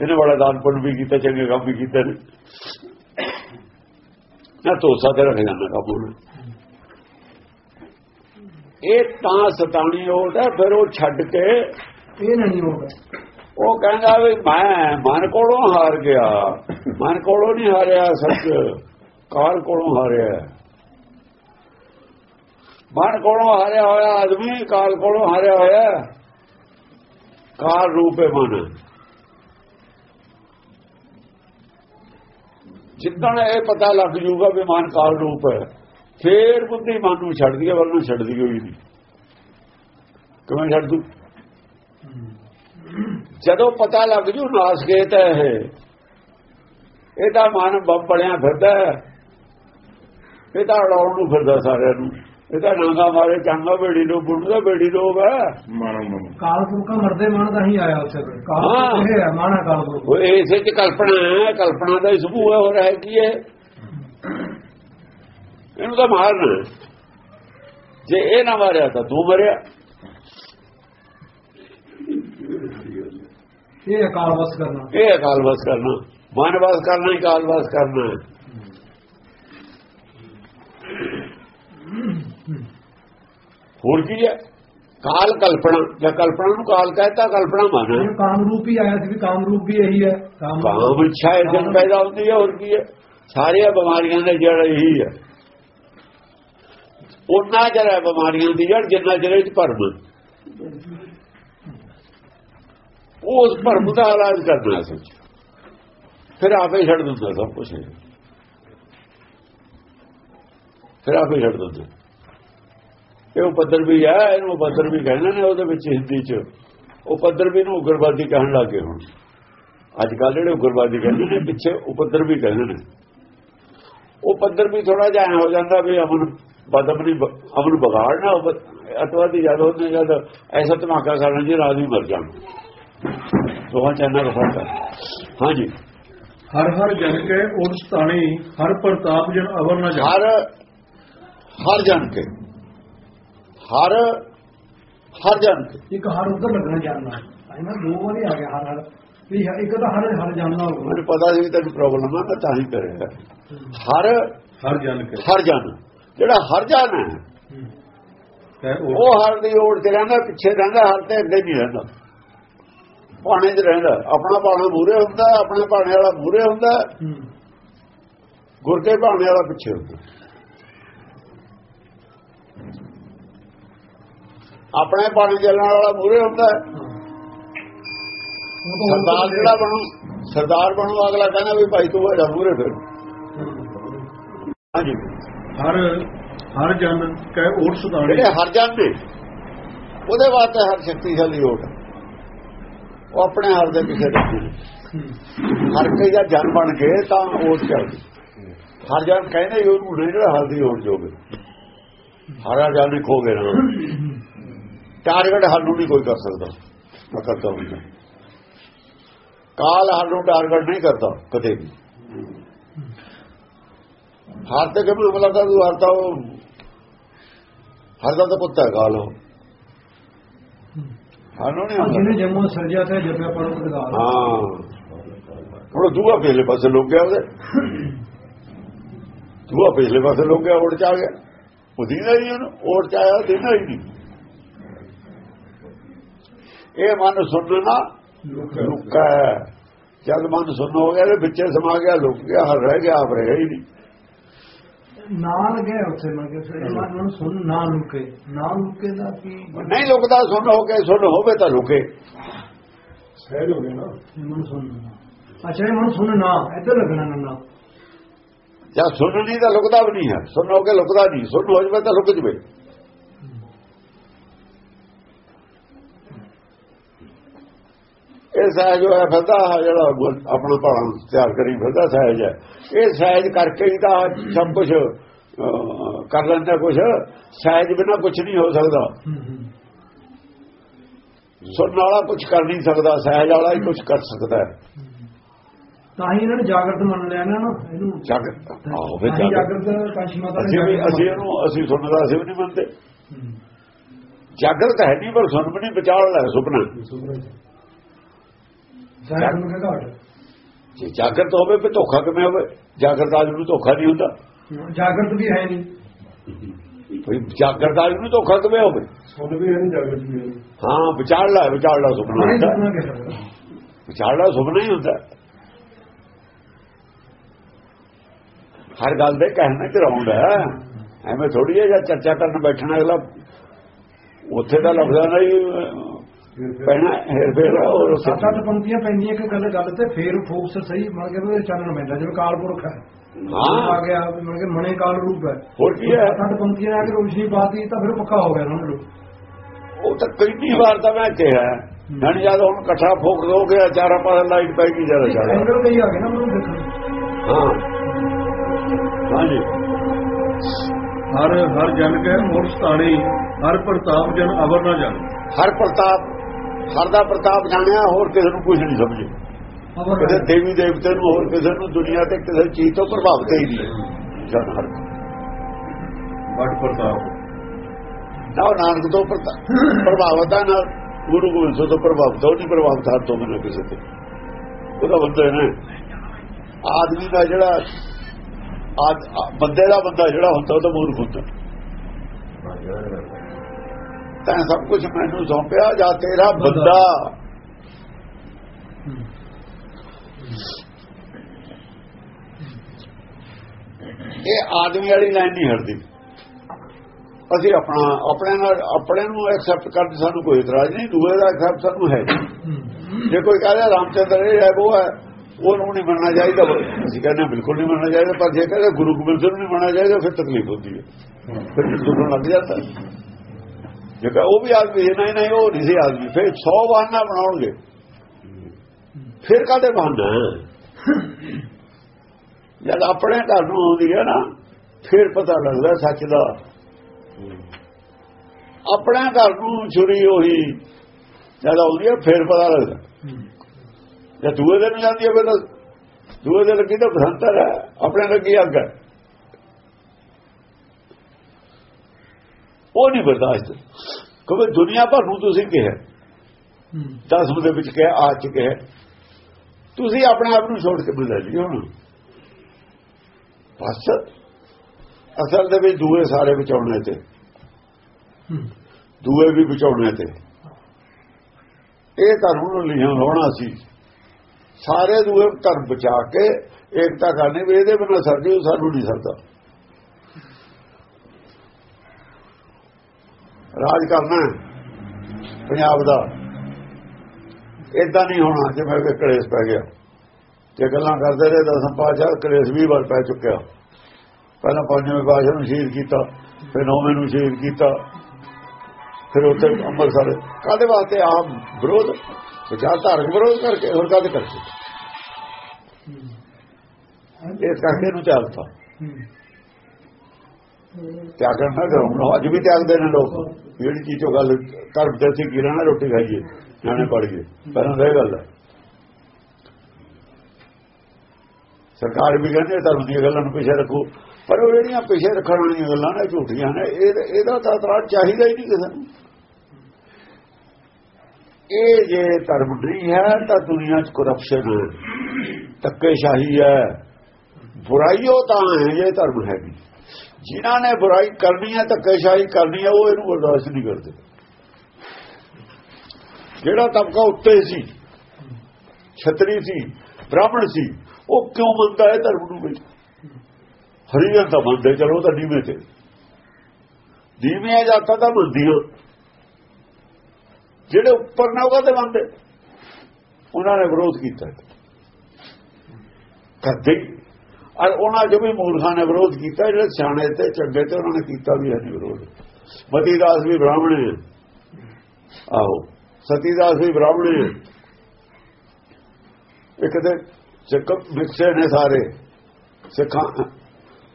S2: ਇਹਨੇ ਬੜਾ ਦਾਨ ਪੁੰਨ ਵੀ ਕੀਤਾ ਚੰਗੇ ਕੰਮ ਵੀ ਕੀਤੇ ਨੇ। ਨਾ ਤੋਸਾ ਤੇਰਾ ਖਜ਼ਾਨਾ ਕੰਮ ਆਉਣਾ। ਇਹ ਤਾਂ ਸਤਾਣੀ ਓਟ ਹੈ ਫਿਰ ਉਹ ਛੱਡ ਕੇ
S3: ਇਹ ਨਹੀਂ ਹੋਗਾ
S2: ਉਹ ਕਹਿੰਦਾ ਵੀ ਮੈਂ ਮਨ ਕੋਲੋਂ ਹਾਰ ਗਿਆ। ਮਨ ਕੋਲੋਂ ਨਹੀਂ ਹਾਰਿਆ ਸੱਚ। ਕਾਲ ਕੋਲੋਂ ਹਾਰਿਆ। ਮਨ ਕੋਲੋਂ ਹਾਰਿਆ ਹੋਇਆ ਆਦਮੀ ਕਾਲ ਕੋਲੋਂ ਹਾਰਿਆ ਹੋਇਆ। ਕਾਲ ਰੂਪੇ ਮਨ। ਜਿੱਦਣ ਇਹ ਪਤਾ ਲੱਗ ਜੂਗਾ ਵੀ ਮਨ ਕਾਲ ਰੂਪ ਹੈ। ਫੇਰ ਬੁੱਧੀ ਮਨ ਨੂੰ ਛੱਡਦੀ ਹੈ ਵਰਨਾ ਛੱਡਦੀ ਹੋਈ ਨਹੀਂ। ਕਿਵੇਂ ਛੱਡ ਦੂ ਜਦੋਂ ਪਤਾ ਲੱਗ ਜੂ ਨਾਸਕੇਤ ਹੈ ਇਹ ਇਹ ਤਾਂ ਮਨ ਬੰਬ ਬਣਿਆ ਫਿਰਦਾ ਹੈ। ਇਹ ਤਾਂ ਉਡਾਉਣ ਨੂੰ ਫਿਰਦਾ ਸਾਰਿਆਂ ਨੂੰ। ਇਹ ਤਾਂ ਨਾਂਗਾ ਮਾਰੇ ਚੰਗਾ ਬੇੜੀ ਨੂੰ ਬੁੱਢਦਾ ਬੇੜੀ ਲੋਗ ਹੈ।
S3: ਕਾਲ ਪੁਰਖਾ ਮਰਦੇ ਮਨ ਦਾ ਹੀ ਆਇਆ ਉੱਥੇ ਫਿਰ। ਕਾਲ
S2: ਹਾਂ।
S3: ਪੁਰਖ ਇਹ ਹੈ ਮਾਣਾ ਕਾਲ ਪੁਰਖ।
S2: ਉਹ ਇਸੇ ਚ ਕਲਪਨਾ ਹੈ ਕਲਪਨਾ ਦਾ ਹੀ ਸਬੂਤ ਹੈ ਹੋ ਰਿਹਾ ਕੀ ਹੈ? ਇਹਨੂੰ ਤਾਂ ਮਾਰਨਾ। ਜੇ ਇਹ ਨਾ ਮਾਰਿਆ ਤਾਂ ਤੂੰ ਮਰਿਆ।
S3: ਇਹ ਹੈ ਕਾਲ ਵਸ ਕਰਨਾ।
S2: ਇਹ ਹੈ ਕਾਲਵਾਸ ਕਰਨਾ। ਮਨਵਾਸ ਕਰਨਾ ਹੀ ਕਾਲਵਾਸ ਕਰਨਾ ਹੈ। ਹੋਰ ਕੀ ਹੈ? ਕਾਲ ਕਲਪਨਾ। ਜਾਂ ਕਲਪਨਾ ਨੂੰ ਕਾਲ ਕਹਤਾ ਕਲਪਨਾ ਮਨ
S3: ਕਾਮ ਰੂਪ ਹੀ ਆਇਆ ਸੀ ਵੀ ਕਾਮ ਰੂਪ ਵੀ ਇਹੀ ਹੈ। ਕਾਮ
S2: ਕਾਮ ਇੱਛਾ ਇਸ ਦਿਨ ਪੈਦਾ ਹੁੰਦੀ ਹੈ ਹੋਰ ਕੀ ਹੈ? ਸਾਰੀਆਂ ਬਿਮਾਰੀਆਂ ਦਾ ਜੜ ਇਹੀ ਹੈ। ਉਨਾ ਜੜ ਹੈ ਬਿਮਾਰੀਆਂ ਦੀ ਜੜ ਜਿੰਨਾ ਚਿਰ ਚ ਭਰਮ ਉਸ ਭਰਮ ਦਾ ਇਲਾਜ ਕਰਨਾ ਸੱਚ ਫਿਰ ਆਪੇ ਛੱਡ ਦਿੰਦਾ ਸਭ ਕੁਝ ਫਿਰ ਆਪੇ ਛੱਡ ਦਿੰਦਾ। ਇਹ ਉਹ ਪੱਧਰ ਵੀ ਹੈ ਇਹਨੂੰ ਪੱਧਰ ਵੀ ਕਹਿੰਦੇ ਨੇ ਉਹਦੇ ਵਿੱਚ ਹਿੰਦੀ ਚ। ਉਹ ਪੱਧਰ ਵੀ ਨੂੰ ਉਗਰਵਾਦੀ ਕਹਿਣ ਲੱਗੇ ਹੁਣ। ਅੱਜ ਕੱਲ ਜਿਹੜੇ ਉਗਰਵਾਦੀ ਕਹਿੰਦੇ ਨੇ, ਪਿੱਛੇ ਉਪਦਰ ਵੀ ਕਹਿੰਦੇ ਨੇ। ਉਹ ਪੱਧਰ ਵੀ ਥੋੜਾ ਜਿਹਾ ਐਂ ਹੋ ਜਾਂਦਾ ਵੀ ਅਮਨ ਬਦਮ ਨਹੀਂ ਅਮਨ ਵਿਗਾੜਨਾ ਅਤਵਾਦੀ ਜਦ ਉਹਨੇ ਜਦ ਐਸਾ ਧਮਾਕਾ ਕਰਨ ਜੀ ਰਾਜ ਵੀ ਮਰ ਜਾਣ। ਦੋਹਾਂ ਚੈਨਲ ਦਾ ਫ਼ਰਕ ਹੈ ਹਾਂਜੀ।
S1: ਹਰ ਹਰ ਜਨ ਕੇ ਉਡ ਸਤਾਣੀ ਹਰ ਪ੍ਰਤਾਪ ਜਨ ਅਵਰ ਨਾ ਜਾ
S2: ਹਰ ਹਰ ਜਨ ਕੇ। ਹਰ ਹਰ ਜਨ ਕੇ।
S3: ਇੱਕ ਹਰ ਉਧਰ ਲੱਗਣਾ ਜਾਣਨਾ ਆਈ ਨਾ ਦੋ ਵਾਰੀ ਆ ਗਿਆ ਹਰ ਹਰ। ਵੀ ਇੱਕ ਤਾਂ ਹਰ ਹਰ ਜਾਣਨਾ ਹੋਊਗਾ।
S2: ਮੈਨੂੰ ਪਤਾ ਸੀ ਤੈਨੂੰ ਪ੍ਰੋਬਲਮ ਆ ਤਾਂ ਹੀ ਕਰਿਆ। ਹਰ
S1: ਹਰ ਜਨ ਕੇ।
S2: ਹਰ ਜਨ। ਜਿਹੜਾ ਹਰ ਜਨ ਹੈ।
S1: ਉਹ
S2: ਹਰ ਦੀ ਓੜ ਤੇ ਰਹਿੰਦਾ ਪਿੱਛੇ ਰਹਿੰਦਾ ਹਰ ਤੇ ਅੱਗੇ ਨਹੀਂ ਰਹਿੰਦਾ। ਪਾਣੇ 'ਚ ਰਹਿੰਦਾ। ਆਪਣਾ ਪਾਣਾ ਮੂਰੇ ਹੁੰਦਾ ਆਪਣੇ ਪਾਣੇ ਵਾਲਾ ਮੂਰੇ ਹੁੰਦਾ। ਗੁਰ ਕੇ ਪਾਣੇ ਵਾਲਾ ਪਿੱਛੇ ਹੁੰਦਾ। ਆਪਣੇ ਪਾਣੇ ਚੱਲਣ ਵਾਲਾ ਮੂਰੇ ਹੁੰਦਾ। ਸਰਦਾਰ ਜਿਹੜਾ ਬਣੂ ਸਰਦਾਰ ਬਣੂ ਅਗਲਾ ਕਹਿੰਦਾ ਵੀ ਭਾਈ ਤੂੰ ਵੱਡਾ ਮੂਰੇ ਫਿਰ। ਹਾਂਜੀ।
S1: ਹਰ ਹਰ ਜਨ ਕੈ ਉਡ ਸਤਾਣੀ
S2: ਜਿਹੜੇ ਹਰ ਜਨ ਨੇ ਉਹਦੇ ਵਾਸਤੇ ਹਰ ਸ਼ਕਤੀਸ਼ਾਲੀ ਓਟ। ਉਹ ਆਪਣੇ ਹਰ ਦੇ ਪਿੱਛੇ ਰਹਿੰਦੇ ਹਰ ਕੋਈ ਦਾ ਜਨ ਬਣ ਕੇ ਤਾਂ ਓਟ ਚੱਲਦੀ। ਹਰ ਜਨ ਕਹਿੰਦੇ ਉਹਨੂੰ ਜਿਹੜਾ ਹਰ ਦੀ ਓਟ ਜੋਗੇ। ਹਰਾ ਜਨ ਖੋ ਗਏ ਨਾ ਟਾਰਗੇਟ ਹਰ ਨੂੰ ਨਹੀਂ ਕੋਈ ਕਰ ਸਕਦਾ। ਮੈਂ ਕਰਦਾ ਹੁੰਦਾ। ਕਾਲ ਹਰ ਟਾਰਗੇਟ ਨਹੀਂ ਕਰਦਾ, ਕਦੇ ਵੀ। ਹਰ ਤੇ ਕਿਵੇਂ ਹਮਲਾ ਕਰ ਦੂ ਹਰ ਤਾਂ ਉਹ ਹਰ ਦਾ ਤਾਂ ਪੁੱਤ ਹੈ ਕਾਲ ਉਹ। ਹਰ ਨੂੰ ਨਹੀਂ
S3: ਜਿਹਨੇ ਜੰਮੂ ਸਰਜਿਆ ਤੇ ਜਪਿਆ ਪੜੋ ਦਿਗਾਰ
S2: ਹਾਂ। ਹੁਣ ਦੂਆ ਪਿਛਲੇ ਪਾਸੇ ਲੁਕ ਗਿਆ ਉਹਦੇ। ਦੂਆ ਪਿਛਲੇ ਪਾਸੇ ਲੁਕ ਗਿਆ ਉੜ ਚਾ ਗਿਆ। ਉਹ ਦੀਨਾ ਹੀ ਉਹਨੂੰ ਉੜ ਚ ਆਇਆ ਦੀਨਾ ਹੀ ਨਹੀਂ। ਇਹ ਮਨ ਸੁਣਨਾ ਲੁਕਾ ਜਦ ਮਨ ਸੁਣ ਹੋ ਗਿਆ ਤੇ ਵਿੱਚੇ ਸਮਾ ਗਿਆ ਲੁਕ ਗਿਆ ਹਰ ਰਹਿ ਗਿਆ ਆਪ ਰਿਹਾ ਹੀ ਨਹੀਂ।
S3: ਨਾਲ ਗਏ ਉੱਥੇ ਮੈਂ ਕਿਹਾ ਫਿਰ ਮਨ ਨੂੰ ਸੁਣ ਨਾ ਲੁਕੇ ਨਾ ਲੁਕੇ ਦਾ ਕੀ
S2: ਨਹੀਂ ਲੁਕਦਾ ਸੁਣ ਹੋ ਕੇ ਸੁਣ ਹੋਵੇ ਤਾਂ ਲੁਕੇ
S1: ਸਹਿਜ ਹੋ ਗਿਆ ਨਾ।
S3: ਮਨ ਸੁਣ ਅੱਛਾ ਇਹ ਮਨ ਸੁਣ ਨਾ ਇੱਧਰ ਲੱਗਣਾ ਨਾ ਨਾ।
S2: ਜਾਂ ਸੁਣ ਨਹੀਂ ਤਾਂ ਲੁਕਦਾ ਵੀ ਨਹੀਂ ਹੈ ਸੁਣ ਹੋ ਕੇ ਲੁਕਦਾ ਨਹੀਂ। ਸੁਣ ਹੋ ਜਵੇ ਤਾਂ ਲੁਕ ਜਵੇ। ਇਹ ਸਹਿਜ ਹੋਇਆ ਫਿਰਦਾ ਜਿਹੜਾ ਆਪਣਾ ਭਾਣਾ ਤਿਆਰ ਕਰੀ ਫਿਰਦਾ ਸਹਿਜ ਹੈ। ਇਹ ਸਹਿਜ ਕਰਕੇ ਹੀ ਤਾਂ ਸਭ ਕੁਝ ਕਰ ਲੈਂਦਾ ਕੁਝ ਸਹਿਜ ਬਿਨਾ ਕੁਝ ਨਹੀਂ ਹੋ ਸਕਦਾ। ਸੁਣਨ ਵਾਲਾ ਕੁਝ ਕਰ ਨਹੀਂ ਸਕਦਾ ਸਹਿਜ ਵਾਲਾ ਹੀ ਕੁਝ ਕਰ ਸਕਦਾ ਹੈ।
S3: ਤਾਂ ਹੀ ਇਹਨਾਂ ਨੇ ਜਾਗਰਤ ਮੰਨ ਲਿਆ ਨਾ ਇਹਨੂੰ।
S2: ਜਗ ਆਹੋ ਫਿਰ ਜਾਗਰਤ।
S3: ਜਾਗਰਤ ਕਾਸ਼ੀ ਮਾਤਾ ਨੇ
S2: ਅਸੀਂ
S3: ਜਾਗਰਤ
S2: ਅਸੀਂ ਇਹਨੂੰ ਅਸੀਂ ਸੁਣਦਾ ਅਸੀਂ ਵੀ ਨਹੀਂ ਮੰਨਦੇ। ਜਾਗਰਤ ਹੈ ਨਹੀਂ ਪਰ ਸੁਣ ਵੀ ਨਹੀਂ ਵਿਚਾਰ ਲੈ ਸੁਪਨਾ।
S3: ਸਾਹਿਬ ਨੂੰ ਕਹਿੰਦਾ ਘਾਟ
S2: ਜੇ ਜਾਗਰਤ ਹੋਵੇ ਫਿਰ ਧੋਖਾ ਕਿਵੇਂ ਹੋਵੇ ਜਾਗਰਤ ਆਦਮੀ ਨੂੰ ਧੋਖਾ ਨਹੀਂ ਹੁੰਦਾ
S3: ਜਾਗਰਤ ਵੀ ਹੈ ਨਹੀਂ
S2: ਭਈ ਜਾਗਰਤ ਆਦਮੀ ਨੂੰ ਧੋਖਾ ਕਿਵੇਂ ਹੋਵੇ
S1: ਸੁਣ ਵੀ ਨਹੀਂ ਜਾਗਰਤ ਵੀ ਹੈ
S2: ਹਾਂ ਵਿਚਾਰ ਲੈ ਵਿਚਾਰ ਲੈ ਸੁਪਨਾ
S3: ਇਹ
S2: ਹੁੰਦਾ
S3: ਸੁਪਨਾ ਕਹਿ ਸਕਦਾ
S2: ਵਿਚਾਰ ਲੈ ਸੁਪਨਾ ਹੀ ਹੁੰਦਾ ਹਰ ਗੱਲ ਦੇ ਕਹਿਣਾ ਚ ਰੌਂਡ ਹੈ ਐਵੇਂ ਥੋੜੀ ਹੈ ਜਾਂ ਚਰਚਾ ਕਰਨ ਬੈਠਣਾ ਅਗਲਾ ਉੱਥੇ ਦਾ ਲਫ਼ਜ਼ਾਂ ਦਾ ਹੀ ਪਹਿਣਾ ਹੇਰ ਫੇਰ ਔਰ
S3: ਸੱਤ ਪੰਕਤੀਆਂ ਪੈਂਦੀਆਂ ਕਿ ਗੱਲ ਗੱਲ ਤੇ ਫੇਰ ਫੋਕਸ ਸਹੀ ਮਨ ਕੇ ਉਹਦੇ ਚਾਨਣ ਪੈਂਦਾ ਜਿਵੇਂ ਕਾਲਪੁਰਖ ਹੈ।
S2: ਹਾਂ
S3: ਆ ਗਿਆ ਮਨ ਕੇ ਮਣੇ ਕਾਲ ਰੂਪ ਹੈ।
S2: ਹੋਰ ਕੀ ਹੈ?
S3: ਸੱਤ ਪੰਕਤੀਆਂ ਆ ਕੇ ਰੋਸ਼ਨੀ ਪਾਤੀ ਤਾਂ ਫਿਰ ਉਹ ਪੱਕਾ ਹੋ ਗਿਆ ਨਾ ਉਹਨਾਂ। ਨੂੰ
S2: ਉਹ ਤਾਂ ਕਈ ਵਾਰ ਤਾਂ ਮੈਂ ਕਿਹਾ। ਨਣ ਜਦ ਹੁਣ ਇਕੱਠਾ ਫੋਕ ਗਿਆ ਚਾਰਾਂ ਪਾਸੇ ਲਾਈਟ ਪੈ ਗਈ ਜਰਾ ਜਰਾ।
S3: ਐਂਗਲ ਕਈ ਆ ਗਏ ਨਾ ਮੈਨੂੰ ਦੇਖਣ
S2: ਹਾਂ। ਹਾਂਜੀ।
S1: ਹਰ ਹਰ ਜਨ ਕੇ ਉਠ ਸਤਾਣੀ ਹਰ ਪ੍ਰਤਾਪ ਜਨ ਅਵਰ ਨਾ ਜਾਣੇ।
S2: ਹਰ ਪ੍ਰਤਾਪ ਹਰ ਦਾ ਪ੍ਰਤਾਪ ਜਾਣਿਆ ਹੋਰ ਕਿਸੇ ਨੂੰ ਕੁਝ ਨਹੀਂ ਸਮਝੇ। ਕਿਸੇ ਦੇਵੀ ਦੇਵਤੇ ਨੂੰ ਹੋਰ ਕਿਸੇ ਨੂੰ ਦੁਨੀਆ ਤੇ ਕਿਸੇ ਚੀਜ਼ ਤੋਂ ਪ੍ਰਭਾਵਿਤ ਹੀ ਨਹੀਂ। ਜਨ ਹਰ
S1: ਵੱਡ ਪ੍ਰਤਾਪ।
S2: ਨਾ ਨਾਨਕ ਤੋਂ ਪ੍ਰਭਾਵਿਤ ਆ ਨਾ ਗੁਰੂ ਗੋਬਿੰਦ ਸਿੰਘ ਤੋਂ ਪ੍ਰਭਾਵਿਤ ਹੋ ਨਹੀਂ ਪ੍ਰਭਾਵਿਤ ਹੱਥ ਤੋਂ ਬਿਨਾਂ ਕਿਸੇ ਤੇ। ਉਹਦਾ ਬੰਦੇ ਨੇ। ਆਦਮੀ ਦਾ ਜਿਹੜਾ ਬੰਦੇ ਦਾ ਬੰਦਾ ਜਿਹੜਾ ਹੁੰਦਾ ਉਹ ਤਾਂ ਮੂਰਖ ਹੁੰਦਾ। ਤਾਂ ਸਭ ਕੁਝ ਮੈਨੂੰ ਸੌਂਪਿਆ, ਜਾਂ ਤੇਰਾ ਬੰਦਾ। ਇਹ ਆਦਮੀ ਵਾਲੀ ਲਾਈਨ ਨਹੀਂ ਹਟਦੀ। ਅਸੀਂ ਆਪਣਾ, ਆਪਣੇ ਨਾਲ, ਆਪਣੇ ਨੂੰ ਐਕਸੈਪਟ ਕਰਦੇ ਸਾਨੂੰ ਕੋਈ ਇਤਰਾਜ਼ ਨਹੀਂ, ਦੂਏ ਦਾ ਐਕਸੈਪਟ ਸਾਨੂੰ ਹੈ ਜੇ ਕੋਈ ਕਹਦਾ ਰਾਮਚੰਦਰ, ਇਹ ਹੈ, ਉਹ ਹੈ, ਉਹਨੂੰ ਨਹੀਂ ਮੰਨਣਾ ਚਾਹੀਦਾ। ਅਸੀਂ ਕਹਿੰਦੇ ਹਾਂ, ਬਿਲਕੁਲ ਨਹੀਂ ਮੰਨਣਾ ਚਾਹੀਦਾ, ਪਰ ਜੇ ਕਹਿੰਦੇ ਗੁਰੂ ਗੋਬਿੰਦ ਸਿੰਘ ਨੂੰ ਨਹੀਂ ਮੰਨਣਾ ਚਾਹੀਦਾ, ਫਿਰ ਤਕਲੀਫ ਹੁੰਦੀ ਹੈ। ਫਿਰ ਦੁੱਖਣ ਲੱਗ ਜਾਂਦਾ ਜੇ ਕਹੇ ਉਹ ਵੀ ਆਦਮੀ ਹੈ ਨਹੀਂ ਨਹੀਂ, ਉਹ ਨਹੀਂ ਸੀ ਆਦਮੀ। ਫਿਰ 100 ਬਹਾਨਾ ਬਣਾਉਣਗੇ। ਫਿਰ ਕਾਦੇ ਬਹਾਨਾ? ਜਦ ਆਪਣੇ ਘਰ ਨੂੰ ਆਉਂਦੀ ਹੈ ਨਾ, ਫਿਰ ਪਤਾ ਲੱਗਦਾ ਸੱਚ ਦਾ। ਆਪਣੇ ਘਰ ਨੂੰ ਛੁਰੀ ਉਹੀ ਜਦ ਆਉਂਦੀ ਹੈ, ਫਿਰ ਪਤਾ ਲੱਗਦਾ। ਜੇ ਦੂਏ ਦਿਨ ਜਾਂਦੀ ਹੈ, ਫਿਰ ਤਾਂ ਦੂਏ ਦਿਨ ਲੱਗੀ ਤਾਂ ਬਸੰਤਰ ਹੈ? ਆਪਣੇ ਲੱਗੀ ਅੱਗ ਹੈ? ਉਹ ਨਹੀਂ ਬਰਦਾਸ਼ਤ। ਕਿਉਂਕਿ ਦੁਨੀਆ ਭਰ ਨੂੰ ਤੁਸੀਂ ਕਿਹਾ। ਦਸਮ ਦੇ ਵਿੱਚ ਕਿਹਾ ਆ ਚ ਕਿਹਾ। ਤੁਸੀਂ ਆਪਣੇ ਆਪ ਨੂੰ ਛੋੜ ਕੇ ਬਦਲ ਲਈ ਹੁਣ ਬਸ। ਅਸਲ ਦੇ ਵਿੱਚ ਦੂਏ ਸਾਰੇ ਬਚਾਉਣੇ ਤੇ। ਦੂਏ ਵੀ ਬਚਾਉਣੇ ਤੇ। ਇਹ ਧਰਮ ਨੂੰ ਲਿਖਿਆ ਹੋਣਾ ਸੀ। ਸਾਰੇ ਦੂਏ ਧਰਮ ਬਚਾ ਕੇ ਏਕਤਾ ਕਰਨੀ ਵੀ ਇਹਦੇ ਬਿਨਾਂ ਸਰਦੀ ਸਾਨੂੰ ਨਹੀਂ ਸਰਦਾ। ਰਾਜ ਕਰਨਾ ਪੰਜਾਬ ਦਾ। ਇਦਾਂ ਨਹੀਂ ਹੋਣਾ ਜਿਵੇਂ ਕਿ ਕਲੇਸ਼ ਪੈ ਗਿਆ। ਜੇ ਗੱਲਾਂ ਕਰਦੇ ਰਹੇ ਦਸਮ ਪਾਸ਼ਾ ਕਲੇਸ਼ ਵੀ ਵਾਰ ਪੈ ਚੁੱਕਿਆ। ਪਹਿਲਾਂ ਪੰਜਵੇਂ ਪਾਸ਼ਾ ਨੂੰ ਸ਼ਹੀਦ ਕੀਤਾ ਫਿਰ ਨੌਵੇਂ ਨੂੰ ਸ਼ਹੀਦ ਕੀਤਾ ਫਿਰ ਉੱਥੇ ਅੰਮ੍ਰਿਤਸਰ ਕਾਦੇ ਵਾਸਤੇ ਆਪ ਵਿਰੋਧ? ਵਿਚਾਰ ਧਾਰਕ ਵਿਰੋਧ ਕਰਕੇ ਹੋਰ ਕਾਦੇ ਕਰਕੇ? ਇਸ ਕਰਕੇ ਨੂੰ ਤਿਆਗਤਾ ਤਿਆਗ ਕਰਨਾ ਅੱਜ ਵੀ ਤਿਆਗਦੇ ਨੇ ਲੋਕ। ਜਿਹੜੀ ਚੀਜ਼ ਤੋਂ ਗੱਲ ਧਰਮ ਤੇ ਸੀ ਗਿਰਾਂ ਨਾ ਰੋਟੀ ਖਾਈਏ ਨਾਲੇ ਪੜੀਏ ਪਹਿਲਾਂ ਤਾਂ ਇਹ ਗੱਲ ਹੈ। ਸਰਕਾਰ ਵੀ ਕਹਿੰਦੀ ਧਰਮ ਦੀਆਂ ਗੱਲਾਂ ਨੂੰ ਪਿੱਛੇ ਰੱਖੋ। ਪਰ ਉਹ ਜਿਹੜੀਆਂ ਪਿੱਛੇ ਰੱਖਣ ਵਾਲੀਆਂ ਗੱਲਾਂ ਨੇ, ਝੂਠੀਆਂ ਨੇ ਇਹਦਾ ਤਾਂ ਇਤਰਾਜ਼ ਚਾਹੀਦਾ ਹੀ ਨਹੀਂ ਕਿਸੇ ਨੂੰ। ਇਹ ਜੇ ਧਰਮ ਨਹੀਂ ਹੈ, ਤਾਂ ਦੁਨੀਆ 'ਚ ਕਰਪਸ਼ਨ ਹੈ। ਧੱਕੇਸ਼ਾਹੀ ਹੈ। ਬੁਰਾਈਓ ਤਾਂ ਹੈ, ਜੇ ਧਰਮ ਹੈ ਨਹੀਂ। ਜਿਨ੍ਹਾਂ ਨੇ ਬੁਰਾਈ ਕਰਨੀ ਹੈ, ਧੱਕੇਸ਼ਾਹੀ ਕਰਨੀ ਹੈ, ਉਹ ਇਹਨੂੰ ਬਰਦਾਸ਼ਤ ਨਹੀਂ ਕਰਦੇ। ਜਿਹੜਾ ਤਬਕਾ ਉੱਤੇ ਸੀ, ਛਤਰੀ ਸੀ, ਬ੍ਰਾਹਮਣ ਸੀ, ਉਹ ਕਿਉਂ ਮੰਨਦਾ ਹੈ ਧਰਮ ਨੂੰ ਵਿੱਚ ਹਰੀਜਨ ਤਾਂ ਮੰਨਦੇ, ਚਲੋ ਤਾਂ ਨੀਵੇਂ ਤੇ। ਨੀਵੇਂ ਜਾਤਾਂ ਤਾਂ ਮੰਨਦੀਆਂ। ਜਿਹੜੇ ਉੱਪਰ ਨੇ, ਉਹ ਤੇ ਮੰਨਦੇ? ਉਹਨਾਂ ਨੇ ਵਿਰੋਧ ਕੀਤਾ। ਕਰਦੇ ਔਰ ਉਹਨਾਂ ਜੋ ਵੀ ਮੂਰਖਾਂ ਨੇ ਵਿਰੋਧ ਕੀਤਾ, ਜਿਹੜੇ ਸਿਆਣੇ ਤੇ, ਚੰਗੇ ਤੇ ਉਹਨਾਂ ਨੇ ਕੀਤਾ ਵੀ ਹੈ ਵਿਰੋਧ। ਮਤੀ ਦਾਸ ਵੀ ਬ੍ਰਾਹਮਣ ਹੈ ਆਹੋ, ਸਤੀਦਾਸ ਵੀ ਬ੍ਰਾਹਮਣ ਹੈ ਇੱਕ ਤੇ ਸਿੱਖ ਮਿਕਸੇ ਨੇ ਸਾਰੇ। ਸਿੱਖਾਂ,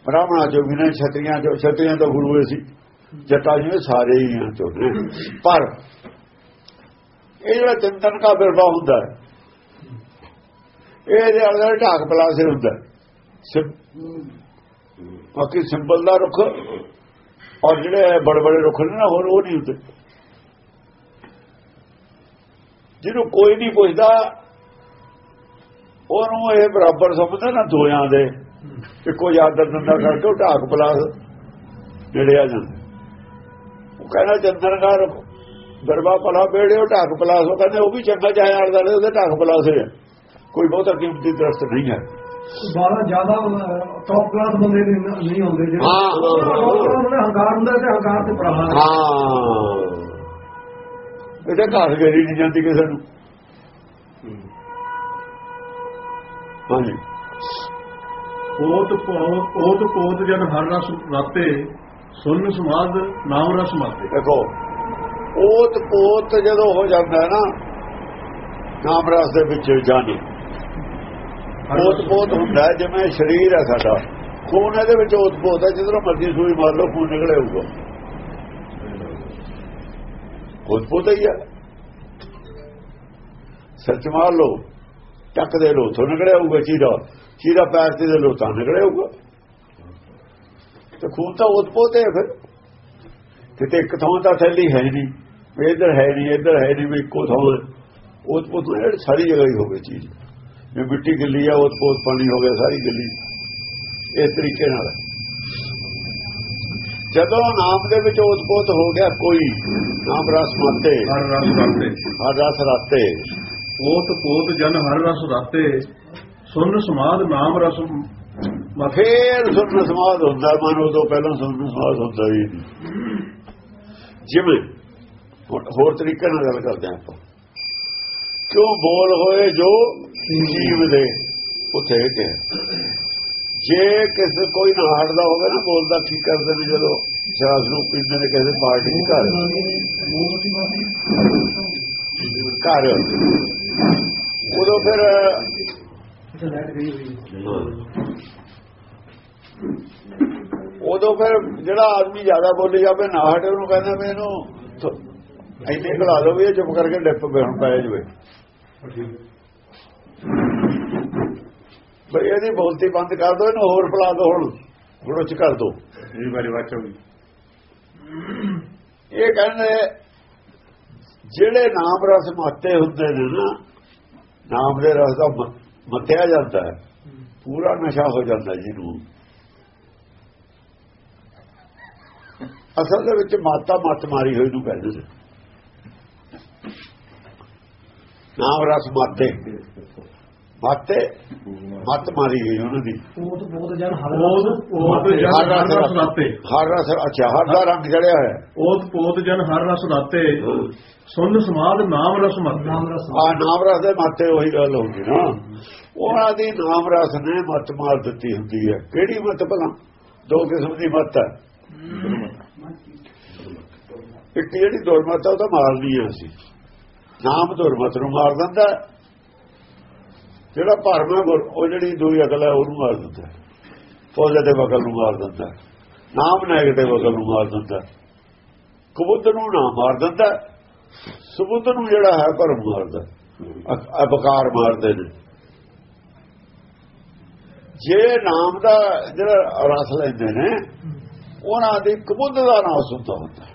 S2: ਬ੍ਰਾਹਮਣਾਂ ਚੋਂ ਵੀ ਨੇ, ਛਤਰੀਆਂ ਚੋਂ ਛਤਰੀਆਂ ਤੋਂ ਗੁਰੂ ਸੀ। ਜੱਟਾਂ ਜਿਵੇਂ ਸਾਰੇ ਹੀ ਆ ਚੋਂ ਪਰ ਇਹ ਜਿਹੜਾ ਚਿੰਤਨ ਕਾ ਬਿਰਵਾ ਹੁੰਦਾ ਹੈ, ਇਹ ਦੇ ਅਲੱਗ ਢਾਕ ਪਲਾਸੇ ਹੁੰਦਾ ਹੈ। ਬਾਕੀ ਸਿੰਬਲ ਦਾ ਰੁੱਖ ਔਰ ਜਿਹੜੇ ਬੜੇ ਬੜੇ ਰੁੱਖ ਨੇ ਨਾ, ਹੋਰ ਉਹ ਨਹੀਂ ਹੁੰਦੇ। ਜਿਹਨੂੰ ਕੋਈ ਨਹੀਂ ਪੁੱਛਦਾ, ਉਹਨੂੰ ਇਹ ਬਰਾਬਰ ਸਮਝਦਾ ਨਾ ਦੋਆਂ ਦੇ ਇੱਕੋ ਯਾਦਰ ਦੰਦਾ ਕਰਕੇ ਉਹ ਢਾਕ ਪਲਾਸ ਜਿਹੜੇ ਆ ਜਾਂਦੇ। ਉਹ ਕਹਿੰਦਾ, ਚੰਦਰ ਚੰਦਨਕਾਰ ਦਰਬਾ ਪਲਾ ਬੇੜੇ ਉਹ ਢਾਕ ਪਲਾਸ ਉਹ ਕਹਿੰਦੇ, ਉਹ ਵੀ ਚੰਗਾ ਚਾਹੇ ਆਲਦਾ ਉਹਦੇ ਢਾਕ ਪਲਾਸ ਹੈ ਕੋਈ ਬਹੁਤਾ ਕੀਮਤੀ ਦਰਖਤ ਨਹੀਂ ਹੈ।
S3: ਬਾਲਾ ਜ਼ਿਆਦਾ ਟੌਪ ਕਲਾਸ ਬੰਦੇ ਨਹੀਂ ਹੁੰਦੇ ਜਿਹੜੇ
S2: ਹਾਂ,
S3: ਹੰਕਾਰ ਹੁੰਦਾ ਤੇ ਹੰਕਾਰ ਤੇ ਪਰਾਹਾ
S2: ਹਾਂ। ਇਹਦੇ ਘਰ ਗਰੀ ਨਹੀਂ ਜਾਂਦੀ ਕਿਸੇ ਨੂੰ। ਹਾਂਜੀ।
S1: ਪੋਤ ਪੋਤ ਪੋਤ ਜਨ ਹਰ ਰਸ ਰਾਤੇ ਸੁਨ ਸਮਾਦ ਨਾਮ ਰਸ ਮਾਤੇ।
S2: ਦੇਖੋ ਪੋਤ ਪੋਤ ਜਦੋਂ ਹੋ ਜਾਂਦਾ ਹੈ ਨਾ ਨਾਮ ਰਸ ਦੇ ਵਿੱਚ ਜਾਣੀ ਪੋਤ ਪੋਤ ਹੁੰਦਾ ਜਿਵੇਂ ਸਰੀਰ ਹੈ ਸਾਡਾ। ਖੂਨ ਇਹਦੇ ਵਿੱਚ ਉਤਪੋਤ ਹੈ ਜਦੋਂ ਮਰਜ਼ੀ ਸੂਈ ਮਾਰ ਲਓ, ਖੂਨ ਨਿਕਲੇ ਹੋਊਗਾ। ਉਤ ਪੋਤ ਹੀ। ਹੈ ਸੱਚ ਮਾਰ ਲਓ ਟੱਕ ਦੇ ਲੋ ਤੋਂ ਨਿਕਲੇ ਹੋਊਗਾ ਚੀਰਾ। ਚੀਰਾ ਪੈਰ ਤੇ ਦੇ ਲੋ ਤਾਂ ਨਿਕਲਿਆ ਹੋਊਗਾ। ਤੇ ਖੂਨ ਤਾਂ ਉਤ ਪੋਤ ਹੈ ਫਿਰ। ਕਿਤੇ ਇੱਕ ਥਾਂ ਤਾਂ ਥੈਲੀ ਹੈ ਨਹੀਂ ਵੀ ਇੱਧਰ ਹੈ ਨਹੀਂ, ਇੱਧਰ ਹੈ ਨਹੀਂ, ਵੀ ਇੱਕੋ ਥਾਂ ਉਹ ਪੁੱਤ ਸਾਰੀ ਜਗ੍ਹਾ ਹੀ ਹੋਵੇ ਚੀਜ਼। ਜੇ ਮਿੱਟੀ ਗਿੱਲੀ ਆ ਉਹ ਪੋਤ ਪਾਣੀ ਹੋ ਗਿਆ ਸਾਰੀ ਗਿੱਲੀ। ਇਸ ਤਰੀਕੇ ਨਾਲ। ਜਦੋਂ ਨਾਮ ਦੇ ਵਿੱਚ ਉਹ ਪੋਤ ਹੋ ਗਿਆ ਕੋਈ ਨਾਮ ਰਸ ਮਾਤੇ
S1: ਹਰ ਰਸ ਰਾਤੇ।
S2: ਹਰ ਰਸ ਰਾਤੇ।
S1: ਪੋਤ ਪੋਤ ਜਨ ਹਰ ਰਸ ਰਾਤੇ। ਸੁਨ ਸਮਾਦ ਨਾਮ ਰਸ ਮਾਤੇ।
S2: ਫੇਰ ਸੁਣ ਸਮਾਦ ਹੁੰਦਾ ਮਨ ਉਦੋਂ ਪਹਿਲਾਂ ਸੁਣ ਸਮਾਦ ਹੁੰਦਾ ਹੀ ਜਿਵੇਂ ਹੋਰ ਤਰੀਕੇ ਨਾਲ ਗੱਲ ਕਰਦੇ ਆਪਾਂ। ਕਿਉਂ ਬੋਲ ਹੋਏ ਜੋ ਜੀਵ ਦੇ? ਉੱਥੇ ਕਿ ਜੇ ਕਿਸੇ ਕੋਈ ਨਾ ਹਟਦਾ ਹੋਵੇ ਨਾ ਬੋਲਦਾ ਕੀ ਕਰਦੇ ਨੇ ਜਦੋਂ ਸ਼ਰਾਬ ਨੂੰ ਪੀਂਦੇ ਨੇ ਕਿਸੇ ਪਾਰਟੀ ਚ ਘਰ? ਘਰ। ਉਦੋਂ ਫਿਰ ਉਦੋਂ ਫਿਰ ਜਿਹੜਾ ਆਦਮੀ ਜ਼ਿਆਦਾ ਬੋਲੀ ਜਾਵੇ ਨਾ ਹਟੇ ਉਹਨੂੰ ਕਹਿੰਦੇ ਥ- ਇੰਨੇ ਖਿਲਾ ਲਓ ਵੀ ਇਹ ਚੁੱਪ ਕਰਕੇ ਡਿੱਪ ਪੈ ਜਵੇ। ਬਈ ਇਹਦੀ ਬੋਲਤੀ ਬੰਦ ਕਰ ਦਿਓ ਇਹਨੂੰ ਹੋਰ ਬੁਲਾ ਦਿਓ ਹੁਣ ਹੁਣ ਉੱਚ ਕਰ ਦਿਓ
S1: ਇਹ ਵਾਰੀ ਵਾਚ
S2: ਇਹ ਕਹਿੰਦੇ ਜਿਹੜੇ ਨਾਮ ਰਸ ਮਾਤੇ ਹੁੰਦੇ ਨੇ ਨਾ ਨਾਮ ਦੇ ਰਸ ਦਾ ਮ- ਮੱਥਿਆ ਜਾਂਦਾ ਹੈ। ਪੂਰਾ ਨਸ਼ਾ ਹੋ ਜਾਂਦਾ ਜਿਹਨੂੰ। ਅਸਲ ਦੇ ਵਿੱਚ ਮਾਤਾ ਮੱਤ ਮਾਰੀ ਹੋਈ ਨੂੰ ਕਹਿੰਦੇ ਨੇ। ਨਾਮ ਰਸ ਮਾਤੇ ਮਾਤੇ ਮੱਤ ਮਾਰੀ ਗਈ ਉਹਨਾਂ ਦੀ।
S3: ਪੋਤ ਪੋਤ ਜਨ ਹਰ
S1: ਪੋਤ ਪੋਤ ਜਨ
S2: ਹਰ
S1: ਹਰ
S2: ਰਸ ਹਰ ਰਸ ਅੱਛਾ ਹਰ ਦਾ ਰੰਗ ਚੜਿਆ ਹੋਇਆ।
S1: ਪੋਤ ਪੋਤ ਜਨ ਹਰ ਰਸ ਰਾਤੇ ਸੁਨ ਸਮਾਦ ਨਾਮ ਰਸ ਮਾਤੇ
S3: ਨਾਮ ਰਸ।
S2: ਆ ਨਾਮ ਰਸ ਦੇ ਮਾਤੇ ਉਹੀ ਗੱਲ ਹੁੰਦੀ ਨਾ। ਉਹਨਾਂ ਦੀ ਨਾਮ ਰਸ ਨੇ ਮੱਤ ਮਾਰ ਦਿੱਤੀ ਹੁੰਦੀ ਹੈ। ਕਿਹੜੀ ਮੱਤ ਭਲਾ? ਦੋ ਕਿਸਮ ਦੀ ਮੱਤ ਹੈ। ਇੱਕ ਜਿਹੜੀ ਦੁਰਮਤ ਹੈ ਉਹ ਤਾਂ ਮਾਰਨੀ ਹੈ ਅਸੀਂ। ਨਾਮ ਦੁਰਮਤ ਨੂੰ ਮਾਰ ਦਿੰਦਾ। ਜਿਹੜਾ ਭਰਮ ਹੈ ਗੁਰ- ਉਹ ਜਿਹੜੀ ਦੂਈ ਅਕਲ ਹੈ ਉਹਨੂੰ ਮਾਰ ਦਿੰਦਾ ਪੋਜ਼ਿਟਿਵ ਅਕਲ ਨੂੰ ਮਾਰ ਦਿੰਦਾ। ਨਾਮ ਨੈਗੇਟਿਵ ਅਕਲ ਨੂੰ ਮਾਰ ਦਿੰਦਾ। ਕਬੂਤ ਨੂੰ ਨਾ ਮਾਰ ਦਿੰਦਾ। ਸਬੂਤ ਨੂੰ ਜਿਹੜਾ ਹੈ ਭਰਮ ਮਾਰਦਾ। ਅਬਕਾਰ ਮਾਰਦੇ ਨੇ ਜੇ ਨਾਮ ਦਾ ਜਿਹੜਾ ਰਸ ਲੈਂਦੇ ਨੇ ਉਹਨਾਂ ਦੀ ਕਬੂਤ ਦਾ ਨਾਸ ਹੁੰਦਾ ਹੁੰਦਾ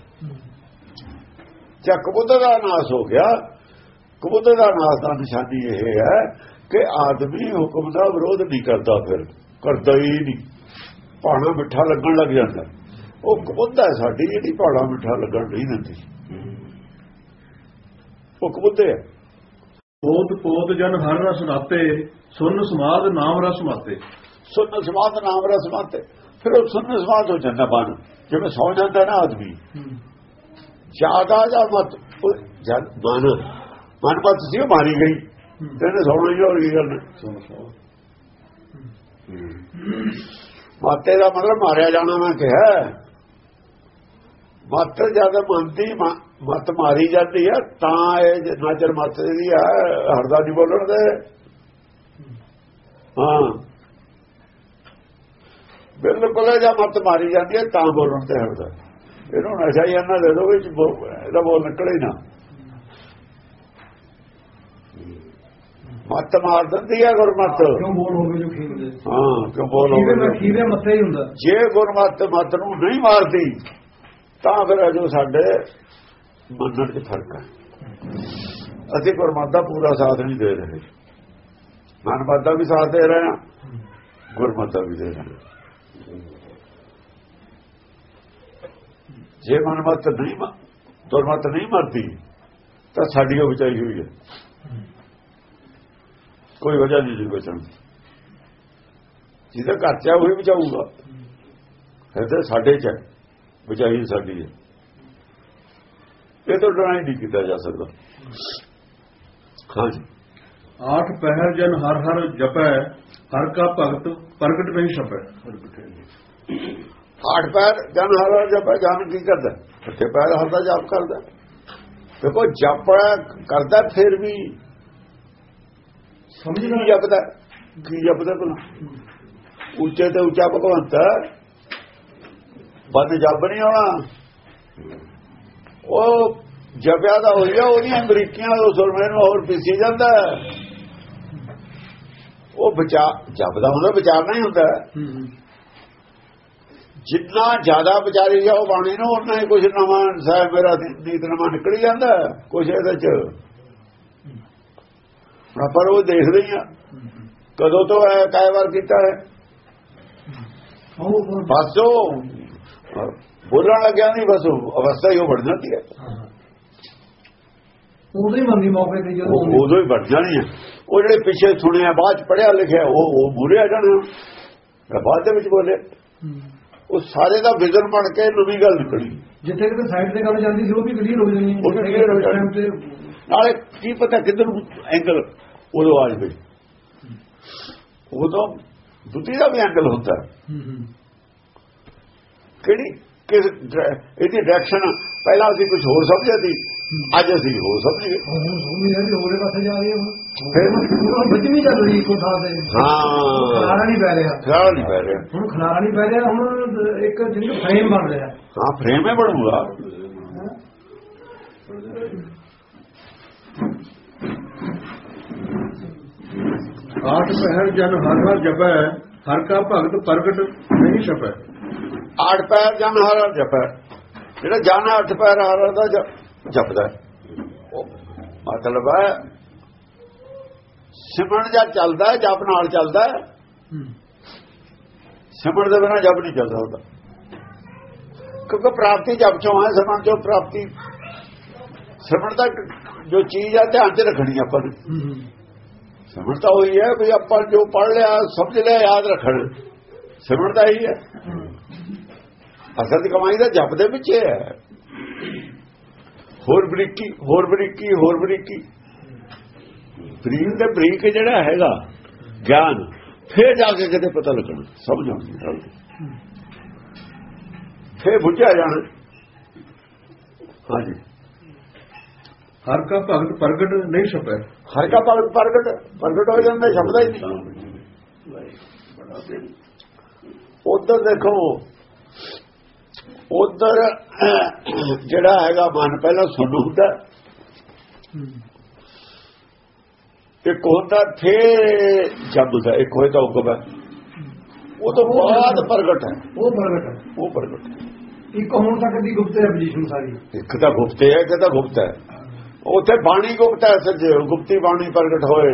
S2: ਜੇ ਕਬੂਤ ਦਾ ਨਾਸ ਹੋ ਗਿਆ ਕਬੂਤ ਦਾ ਨਾਸ ਦਾ ਨਿਸ਼ਾਨੀ ਇਹ ਹੈ ਕਿ ਆਦਮੀ ਹੁਕਮ ਦਾ ਵਿਰੋਧ ਨਹੀਂ ਕਰਦਾ ਫਿਰ ਕਰਦਾ ਹੀ ਨਹੀਂ। ਪਾਣਾ ਮਿੱਠਾ ਲੱਗਣ ਲੱਗ ਜਾਂਦਾ। ਉਹ ਕਬੂਤ ਹੈ ਸਾਡੀ ਜਿਹੜੀ ਪਾਣਾ ਮਿੱਠਾ ਲੱਗਣ ਨਹੀਂ ਦਿੰਦੀ। ਉਹ ਕਬੂਤ ਹੈ।
S1: ਪੋਤ ਪੋਤ ਜਨ ਹਰ ਰਸ ਰਾਤੇ ਸੁਨ ਸਮਾਦ ਨਾਮ ਰਸ ਮਾਤੇ।
S2: ਸੁਣ ਸਮਾਤ ਨਾਮ ਰਸ ਮਾਤੇ। ਫਿਰ ਉਹ ਸੁਣ ਸਮਾਤ ਹੋ ਜਾਂਦਾ ਮਨ ਜਿਵੇਂ ਸੌ ਜਾਂਦਾ ਨਾ ਆਦਮੀ। ਜ਼ਿਆਦਾ ਜਾਂ ਮਤ ਉਹ ਜਦ ਮਨ ਮਨ ਪਤ ਸੀ ਉਹ ਮਾਰੀ ਗਈ। ਕਹਿੰਦੇ ਸੌਣਾ ਹੀ ਹੋਰ ਕੀ ਕਰਨਾ? ਮਾਤੇ ਦਾ ਮਤਲਬ ਮਾਰਿਆ ਜਾਣਾ ਮੈਂ ਕਿਹਾ। ਮਤ ਜਦ ਮੰਦੀ ਮਤ ਮਾਰੀ ਜਾਂਦੀ ਹੈ ਤਾਂ ਇਹ ਨਾਚਰ ਮਤ ਦੀ ਹੈ ਹਰਦਾ ਨਹੀਂ ਬੋਲਣ ਦੇ ਹਾਂ। ਬਿਲਕੁਲ ਜਾਂ ਮੱਤ ਮਾਰੀ ਜਾਂਦੀ ਹੈ ਤਾਂ ਬੋਲਣ ਤੇ ਹਟਦਾ ਇਹਨੂੰ ਨਸ਼ਾ ਹੀ ਇਹਨਾਂ ਦੇ ਦੋ ਵਿੱਚ ਇਹਦਾ ਬੋਲ ਨਿਕਲੇ ਹੀ ਨਾ। ਮੱਤ ਮਾਰ ਦਿੰਦੀ ਹੈ ਗੁਰਮਤ।
S3: ਕਿਉਂ ਬੋਲ ਹੋਵੇ ਜੋ ਖੀਰ ਦੇ?
S2: ਹਾਂ ਕਿਉਂ ਬੋਲ
S3: ਖੀਰੇ ਦਾ
S2: ਹੋਵੇ
S3: ਖੀਰੇ। ਮੱਥੇ ਹੀ ਹੁੰਦਾ।
S2: ਜੇ ਗੁਰਮਤ ਮਤ ਨੂੰ ਨਹੀਂ ਮਾਰਦੀ ਤਾਂ ਫਿਰ ਅਜੋ ਸਾਡੇ ਮੰਨਣ 'ਚ ਫ਼ਰਕ ਹੈ। ਅਸੀਂ ਗੁਰਮਤ ਦਾ ਪੂਰਾ ਸਾਥ ਨਹੀਂ ਦੇ ਰਹੇ। ਮਨਮਤ ਦਾ ਵੀ ਸਾਥ ਦੇ ਰਹੇ ਹਾਂ ਗੁਰਮਤ ਦਾ ਵੀ ਦੇ ਰਹੇ ਜੇ ਮਨਮਤ ਨਹੀਂ ਗੁਰਮਤ ਨਹੀਂ ਮਰਦੀ ਤਾਂ ਸਾਡੀ ਉਹ ਬਚਾਈ ਹੋਈ ਹੈ। ਕੋਈ ਵਜ੍ਹਾ ਨਹੀਂ ਜੀ ਬਚਣ ਦੀ ਜਿਹਦਾ ਘਰ ਚ ਉਹੀ ਬਚਾਊਗਾ। ਤਾਂ ਸਾਡੇ ਚ ਬਚਾਈ ਸਾਡੀ ਹੈ ਇਹ ਤਾਂ ਡਰਾਈ ਨਹੀਂ ਕੀਤਾ ਜਾ ਸਕਦਾ। ਹਾਂਜੀ।
S1: ਆਠ ਪਹਿਰ ਜਨ ਹਰ ਹਰ ਜਪੈ ਹਰ ਕਾ ਭਗਤ ਪ੍ਰਗਟ ਨਹੀਂ ਛਪੈ।
S2: ਆਠ ਪੈਰ ਜਨ ਹਰ ਜਪ ਜਾਨ ਕੀ ਕਰਦਾ? ਇੱਥੇ ਪੈਰ ਹਰਦਾ ਜਪ ਕਰਦਾ। ਦੇਖੋ ਜਪ ਕਰਦਾ ਫਿਰ ਵੀ
S3: ਸਮਝ
S2: ਨਹੀਂ ਜਪਦਾ। ਕੀ ਜਪਦਾ ਭਲਾ ਉੱਚੇ ਤੇ ਉੱਚਾ ਭਗਵੰਤ। ਬੰਦ ਜਪ ਨਹੀਂ ਆਉਣਾ। ਉਹ ਜਪਿਆ ਦਾ ਹੋਇਆ ਉਹਦੀਆਂ ਅਮਰੀਕੀਆਂ ਉਹ ਸੁਰਮੇ ਨੂੰ ਹੋਰ ਪਿੱਛੇ ਜਾਂਦਾ। ਹੈ। ਉਹ ਬਚਾ ਜਪਦਾ ਹੁੰਦਾ ਵਿਚਾਰਨਾ ਹੀ ਹੁੰਦਾ। ਜਿੰਨਾ ਜ਼ਿਆਦਾ ਵਿਚਾਰੀ ਜਾਓ ਬਾਣੀ ਨੂੰ ਉਹਨਾਂ ਹੀ ਕੁਝ ਨਵਾਂ ਸਾਹਿਬ ਮੇਰਾ ਨੀਤ ਨਵਾਂ ਨਿਕਲ ਜਾਂਦਾ ਹੈ, ਕੁਝ ਇਹਦੇ ਚ। ਪਰ ਉਹ ਦੇਖਦੇ ਹੀ ਆ। ਕਦੋਂ ਤੋਂ ਹੈ ਕਾਇ ਵਾਰ ਕੀਤਾ ਹੈ? ਬਸ ਬੋਲਣ ਲੱਗਿਆ ਨਹੀਂ ਬਸ ਅਵਸਥਾ ਹੀ ਉਹ ਬਣ ਜਾਂਦੀ ਹੈ।
S3: ਉਦੋਂ ਹੀ ਮੌਕੇ ਤੇ ਜਦੋਂ
S2: ਉਹ ਉਦੋਂ ਹੀ ਬਣ ਜਾਣੀ ਹੈ। ਉਹ ਜਿਹੜੇ ਪਿੱਛੇ ਸੁਣਿਆ ਬਾਅਦ ਚ ਪੜਿਆ ਲਿਖਿਆ ਉਹ ਉਹ ਮੂਰੇ ਆ ਜਾਣਾ ਬਾਅਦ ਦੇ ਵਿੱਚ ਬੋਲੇ। ਉਹ ਸਾਰੇ ਦਾ ਵਿਜ਼ਨ ਬਣ ਕੇ ਨਵੀਂ ਗੱਲ ਨਿਕਲੀ।
S3: ਜਿੱਥੇ ਕਿਤੇ ਸਾਈਡ ਤੇ ਗੱਲ ਜਾਂਦੀ ਸੀ ਉਹ ਵੀ ਕਲੀਅਰ ਹੋ ਜਾਣੀ
S2: ਨਾਲੇ ਕੀ ਪਤਾ ਕਿੱਧਰ ਨੂੰ ਐਂਗਲ ਉਦੋਂ ਆ ਜਾਵੇ ਉਦੋਂ ਦੁੱਤੀ ਦਾ ਵੀ ਐਂਗਲ ਹੁੰਦਾ। ਹੈ। ਕਿਹੜੀ? ਕਿਸ ਇਹਦੀ ਡਾਇਰੈਕਸ਼ਨ ਪਹਿਲਾਂ ਅਸੀਂ ਕੁਝ ਹੋਰ ਸਮਝਿਆ ਸੀ। ਅੱਜ ਅਸੀਂ ਹੋਰ ਸਮਝ ਗਏ
S3: ਹੋਰੇ ਪਾਸੇ ਜਾ ਰਹੀ ਹੈ ਹੁਣ।
S2: ਫਿਰ
S3: ਹੁਣ ਬੱਚੀ ਚੱਲ ਰਹੀ। ਇੱਕੋ ਥਾਂ ਤੇ
S2: ਹਾਂ
S3: ਖਲਾਰਾ ਨਹੀਂ ਪੈ ਰਿਹਾ।
S2: ਖਿਆਲ ਨਹੀਂ ਪੈ ਰਿਹਾ।
S3: ਹੁਣ ਖਲਾਰਾ ਨਹੀਂ ਪੈ ਰਿਹਾ ਹੁਣ ਇੱਕ ਫਰੇਮ ਬਣ ਰਿਹਾ।
S2: ਹਾਂ ਫਰੇਮ ਹੀ ਬਣੂਗਾ।
S1: ਆਠ ਪਹਿਰ ਜਨ ਹਰ ਹਰ ਜਪੈ ਹਰ ਕਾ ਭਗਤ ਪ੍ਰਗਟ ਨਹੀਂ ਛਪੈ।
S2: ਆਠ ਪੈਰ ਜਨ ਹਰ ਹਰ ਜਪੈ। ਜਿਹੜਾ ਜਨ ਅੱਠ ਪੈਰ ਹਰ ਹਰ ਦਾ ਜਪਦਾ ਮਤਲਬ ਹੈ ਸਿਮਰਨ ਜਾਂ ਚੱਲਦਾ ਹੈ, ਜਪ ਨਾਲ ਚੱਲਦਾ ਹੈ। ਸਿਮਰਨ ਦੇ ਬਿਨਾਂ ਜਪ ਨਹੀਂ ਚੱਲ ਸਕਦਾ। ਕਿਉਂਕਿ ਪ੍ਰਾਪਤੀ ਜਪ ਚੋਂ ਹੈ ਸਿਮਰਨ ਚੋਂ ਪ੍ਰਾਪਤੀ। ਸਿਮਰਨ ਦਾ ਜੋ ਚੀਜ਼ ਆ ਧਿਆਨ ਚ ਰੱਖਣੀ ਆਪਾਂ ਨੂੰ। ਸਿਮਰਨ ਤਾਂ ਹੋਈ ਹੈ ਵੀ ਆਪਾਂ ਜੋ ਪੜ ਲਿਆ ਸਮਝ ਲਿਆ ਯਾਦ ਰੱਖਣ। ਸਿਮਰਨ ਤਾਂ ਹੀ। ਹੈ। ਅਸਲ ਦੀ ਕਮਾਈ ਦਾ ਜਪ ਦੇ ਵਿੱਚ ਹੀ ਹੈ। ਹੋਰ ਬਰੀਕੀ ਹੋਰ ਬਰੀਕੀ ਹੋਰ ਬਰੀਕੀ। ਬਰੀਕ ਤੇ ਬਰੀਕ ਜਿਹੜਾ ਹੈਗਾ ਗਿਆਨ ਫੇਰ ਜਾ ਕੇ ਕਿਤੇ ਪਤਾ ਲੱਗਣਾ ਸਮਝ ਆਉਣੀ ਗੱਲ। ਫੇਰ ਬੁੱਝਿਆ ਜਾਣਾ। ਹਾਂਜੀ।
S1: ਹਰ ਕਾ ਭਗਤ ਪ੍ਰਗਟ ਨਹੀਂ ਛਪੈ
S2: ਹਰ ਕਾ ਪ੍ਰਗਟ ਪ੍ਰਗਟ ਹੋ ਜਾਂਦਾ ਸ਼ਬਦ ਹੀ ਨਹੀਂ। ਉਧਰ ਦੇਖੋ ਉਧਰ ਜਿਹੜਾ ਹੈਗਾ ਮਨ ਪਹਿਲਾਂ ਸੁਣ ਹੁੰਦਾ। ਇੱਕ ਹੁੰਦਾ ਫੇਰ ਜਪਦਾ ਇੱਕ ਹੋਏ ਤਾਂ ਹੁਕਮ ਹੈ। ਉਹ ਤੋਂ ਬਾਅਦ ਪ੍ਰਗਟ ਹੈ।
S3: ਉਹ ਪ੍ਰਗਟ ਹੈ।
S2: ਉਹ ਪ੍ਰਗਟ ਹੈ।
S3: ਇੱਕ ਹੁਣ ਤੱਕ ਦੀ ਗੁਪਤ ਹੈ ਪੋਜੀਸ਼ਨ ਸਾਰੀ
S2: ਇੱਕ ਤਾਂ ਗੁਪਤ ਹੈ ਇੱਕ ਤਾਂ ਗੁਪਤ ਹੈ। ਉੱਥੇ ਬਾਣੀ ਗੁਪਤ ਹੈ 'ਚ ਗੁਪਤੀ ਬਾਣੀ ਪ੍ਰਗਟ ਹੋਏ।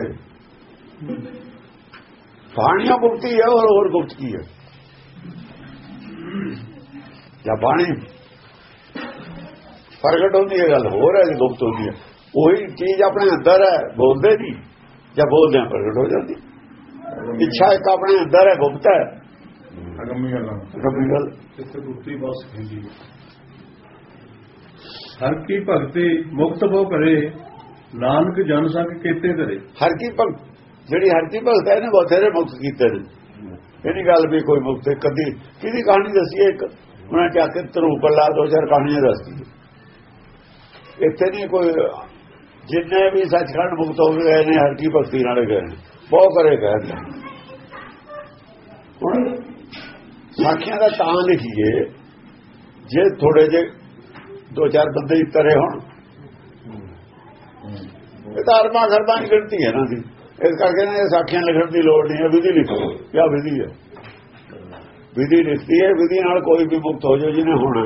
S2: ਬਾਣੀਆਂ ਗੁਪਤੀ ਹੈ ਔਰ ਹੋਰ ਗੁਪਤ ਕੀ ਹੈ? ਜਾਂ ਬਾਣੀ? ਪ੍ਰਗਟ ਹੁੰਦੀ ਹੈ ਗੱਲ ਹੋਰ ਹੈ ਜੀ ਗੁਪਤ ਹੁੰਦੀ ਹੈ। ਉਹੀ ਚੀਜ਼ ਆਪਣੇ ਅੰਦਰ ਹੈ ਬੋਲਦੇ ਨਹੀਂ ਜਾਂ ਬੋਲਦੇ ਆ ਪ੍ਰਗਟ ਹੋ ਜਾਂਦੀ। ਇੱਛਾ ਇੱਕ ਆਪਣੇ ਅੰਦਰ ਹੈ ਗੁਪਤ ਹੈ।
S1: ਅਗੰਮੀ ਗੱਲਾਂ
S2: ਰੱਬੀ ਗੱਲ।
S1: ਇੱਥੇ ਗੁਰਤੀ ਬਸ ਕਹਿੰਦੀ ਹੈ। ਹਰ ਕੀ ਭਗਤੀ ਮੁਕਤ ਹੋ ਕਰੇ ਨਾਨਕ ਜਨ ਸੰਗ ਕੀਤੇ ਕਰੇ।
S2: ਹਰ ਕੀ ਭਗਤ ਜਿਹੜੀ ਹਰ ਕੀ ਭਗਤ ਹੈ ਨੇ ਬਥੇਰੇ ਮੁਕਤ ਕੀਤੇ ਨੇ। ਇਹਨੀ ਗੱਲ ਵੀ ਕੋਈ ਮੁਕਤ ਕਦੀ ਕਿਹਦੀ ਕਹਾਣੀ ਦੱਸੀਏ ਹੈ ਇੱਕ? ਉਹਨਾਂ ਜਾ ਕੇ ਤਰੂਪ ਦੋ ਚਾਰ ਕਹਾਣੀਆਂ ਦੱਸਦੀ ਇੱਥੇ ਨਹੀਂ ਕੋਈ, ਜਿੰਨੇ ਵੀ ਸੱਚਖੰਡ ਮੁਕਤ ਹੋ ਗਏ ਨੇ, ਹਰ ਕੀ ਭਗਤੀ ਨਾਲ ਗਏ ਨੇ। ਬਹੁਤ ਕਰੇ ਗਏ ਨੇ। ਸਾਖੀਆਂ ਦਾ ਤਾਂ ਲਿਖੀਏ ਜੇ ਥੋੜੇ ਜੇ ਦੋ ਚਾਰ ਬੰਦੇ ਹੀ ਤਰੇ ਹੋਣ। ਇਹ ਤਾਂ ਅਰਮਾ ਖਰਬਾਂ ਦੀ ਗਿਣਤੀ ਹੈ ਨਾ ਦੀ ਇਸ ਕਰਕੇ ਨਾ ਇਹ ਸਾਖੀਆਂ ਲਿਖਣ ਦੀ ਲੋੜ ਨਹੀਂ ਹੈ ਵਿਧੀ ਲਿਖੋ ਕਿਆ ਵਿਧੀ ਹੈ। ਵਿਧੀ ਲਿਖਤੀ ਹੈ ਵਿਧੀ ਨਾਲ ਕੋਈ ਵੀ ਮੁਕਤ ਹੋ ਜਾਓ ਜਿਹਨੇ ਹੋਣਾ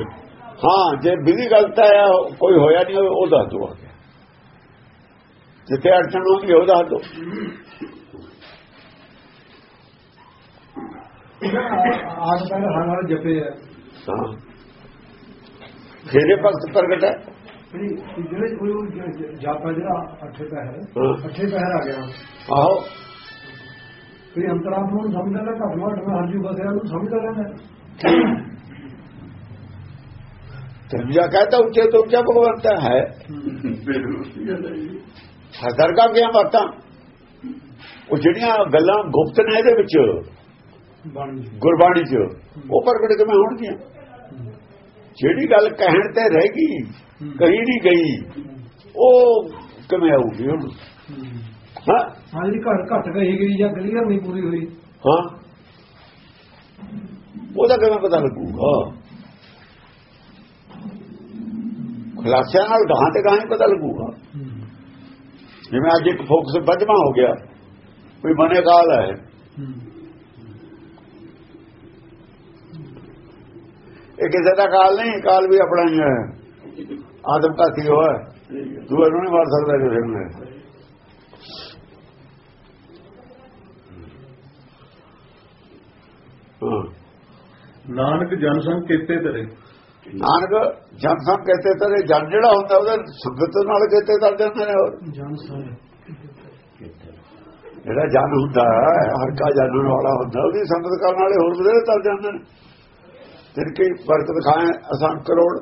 S2: ਹਾਂ। ਜੇ ਵਿਧੀ ਗਲਤ ਹੈ ਕੋਈ ਹੋਇਆ ਨਹੀਂ ਉਹ ਦੱਸ ਦੋ ਜਿੱਥੇ ਅੜਚਣ ਹੋਗੀ ਉਹ ਦੱਸ ਦੋ
S3: ਆਜ ਪਹਿਲ ਹਰ ਹਰ ਜਪੇ ਹੈ
S2: ਹਾਂ। ਫੇਰੇ ਭਗਤ ਪ੍ਰਗਟ ਹੈ।
S3: ਜਿਹੜੀ ਕੋਈ ਜਾਪਾ ਜਿਹੜਾ ਅੱਠੇ ਪਹਿਰ। ਅੱਠੇ ਪਹਿਰ ਆ ਗਿਆ।
S2: ਆਹੋ।
S3: ਕੋਈ ਅੰਤਰਾਤਮਾ ਨੂੰ ਸਮਝਦਾ ਨਾ ਘਟਵਾ ਹਰਜੂ ਬਸਿਆ ਨੂੰ ਸਮਝਦਾ ਰਹਿੰਦਾ
S2: ਤਰਜਾ ਕਹਤਾ ਉੱਚੇ ਤੋਂ ਉੱਚਾ ਭਗਵੰਤ ਹੈ। ਹਜ਼ਰ ਕਾ ਗਿਆ ਬਾਤਾਂ। ਉਹ ਜਿਹੜੀਆਂ ਗੱਲਾਂ ਗੁਪਤ ਨੇ ਇਹਦੇ ਵਿੱਚ
S3: ਬਾਣੀ
S2: ਗੁਰਬਾਣੀ 'ਚ ਉਹ ਪ੍ਰਗਟ ਕਿਵੇਂ ਹੋਣਗੀਆਂ? ਜਿਹੜੀ ਗੱਲ ਕਹਿਣ ਤੇ ਰਹਿ ਗਈ ਕਹੀ ਨਹੀਂ ਗਈ ਉਹ ਕਿਵੇਂ ਹੁਣ? ਹਾਂ।
S3: ਹਾਂ। ਜਿਹੜੀ ਘਟ ਗਈ ਗਈ ਜਾਂ ਕਲੀਅਰ ਨਹੀਂ ਪੂਰੀ ਹੋਈ।
S2: ਹਾਂ। ਉਹਦਾ ਕਿਵੇਂ ਪਤਾ ਲੱਗੂਗਾ? ਖੁਲਾਸਿਆਂ ਨਾਲ ਗਾਂ ਤੇ ਗਾਂ ਹੀ ਪਤਾ ਲੱਗੂਗਾ। ਜਿਵੇਂ ਅੱਜ ਇੱਕ ਫੋਕਸ ਵੱਜਵਾ ਹੋ ਗਿਆ ਕੋਈ ਮਨੇ ਕਾਲ ਹੈ। ਇਹ ਕਿਸੇ ਦਾ ਕਾਲ ਨਹੀਂ ਕਾਲ ਵੀ ਆਪਣਾ ਹੀ ਹੈ। ਆਦਮ ਦਾ ਸੀ ਹੋਇਆ? ਤੂੰ ਇਹਨੂੰ ਨਹੀਂ ਮਾਰ ਸਕਦਾ ਕਿਸੇ ਨੂੰ।
S1: ਨਾਨਕ ਜਨ ਸੰਗ ਕੀਤੇ ਤੇਰੇ?
S2: ਨਾਨਕ ਜਨ ਸਭ ਕਹਤੇ ਤੇਰੇ? ਜਨ ਜਿਹੜਾ ਹੁੰਦਾ ਉਹਦੇ ਸੰਗਤ ਨਾਲ ਕਹਤੇ ਤਰ ਜਾਂਦੇ ਨੇ ਹੋਰ?
S3: ਜਨ
S2: ਜਿਹੜਾ ਜਨ ਹੁੰਦਾ ਹਰ ਕਾ ਜਾਣਨ ਵਾਲਾ ਹੁੰਦਾ ਉਹਦੀ ਸੰਗਤ ਕਰਨ ਵਾਲੇ ਹੋਰ ਬਥੇਰੇ ਤਰ ਜਾਂਦੇ ਨੇ। ਤਿਨ ਕੀ ਬਰਕਤ ਖਾਏ ਅਸਾਂ ਕਰੋੜ?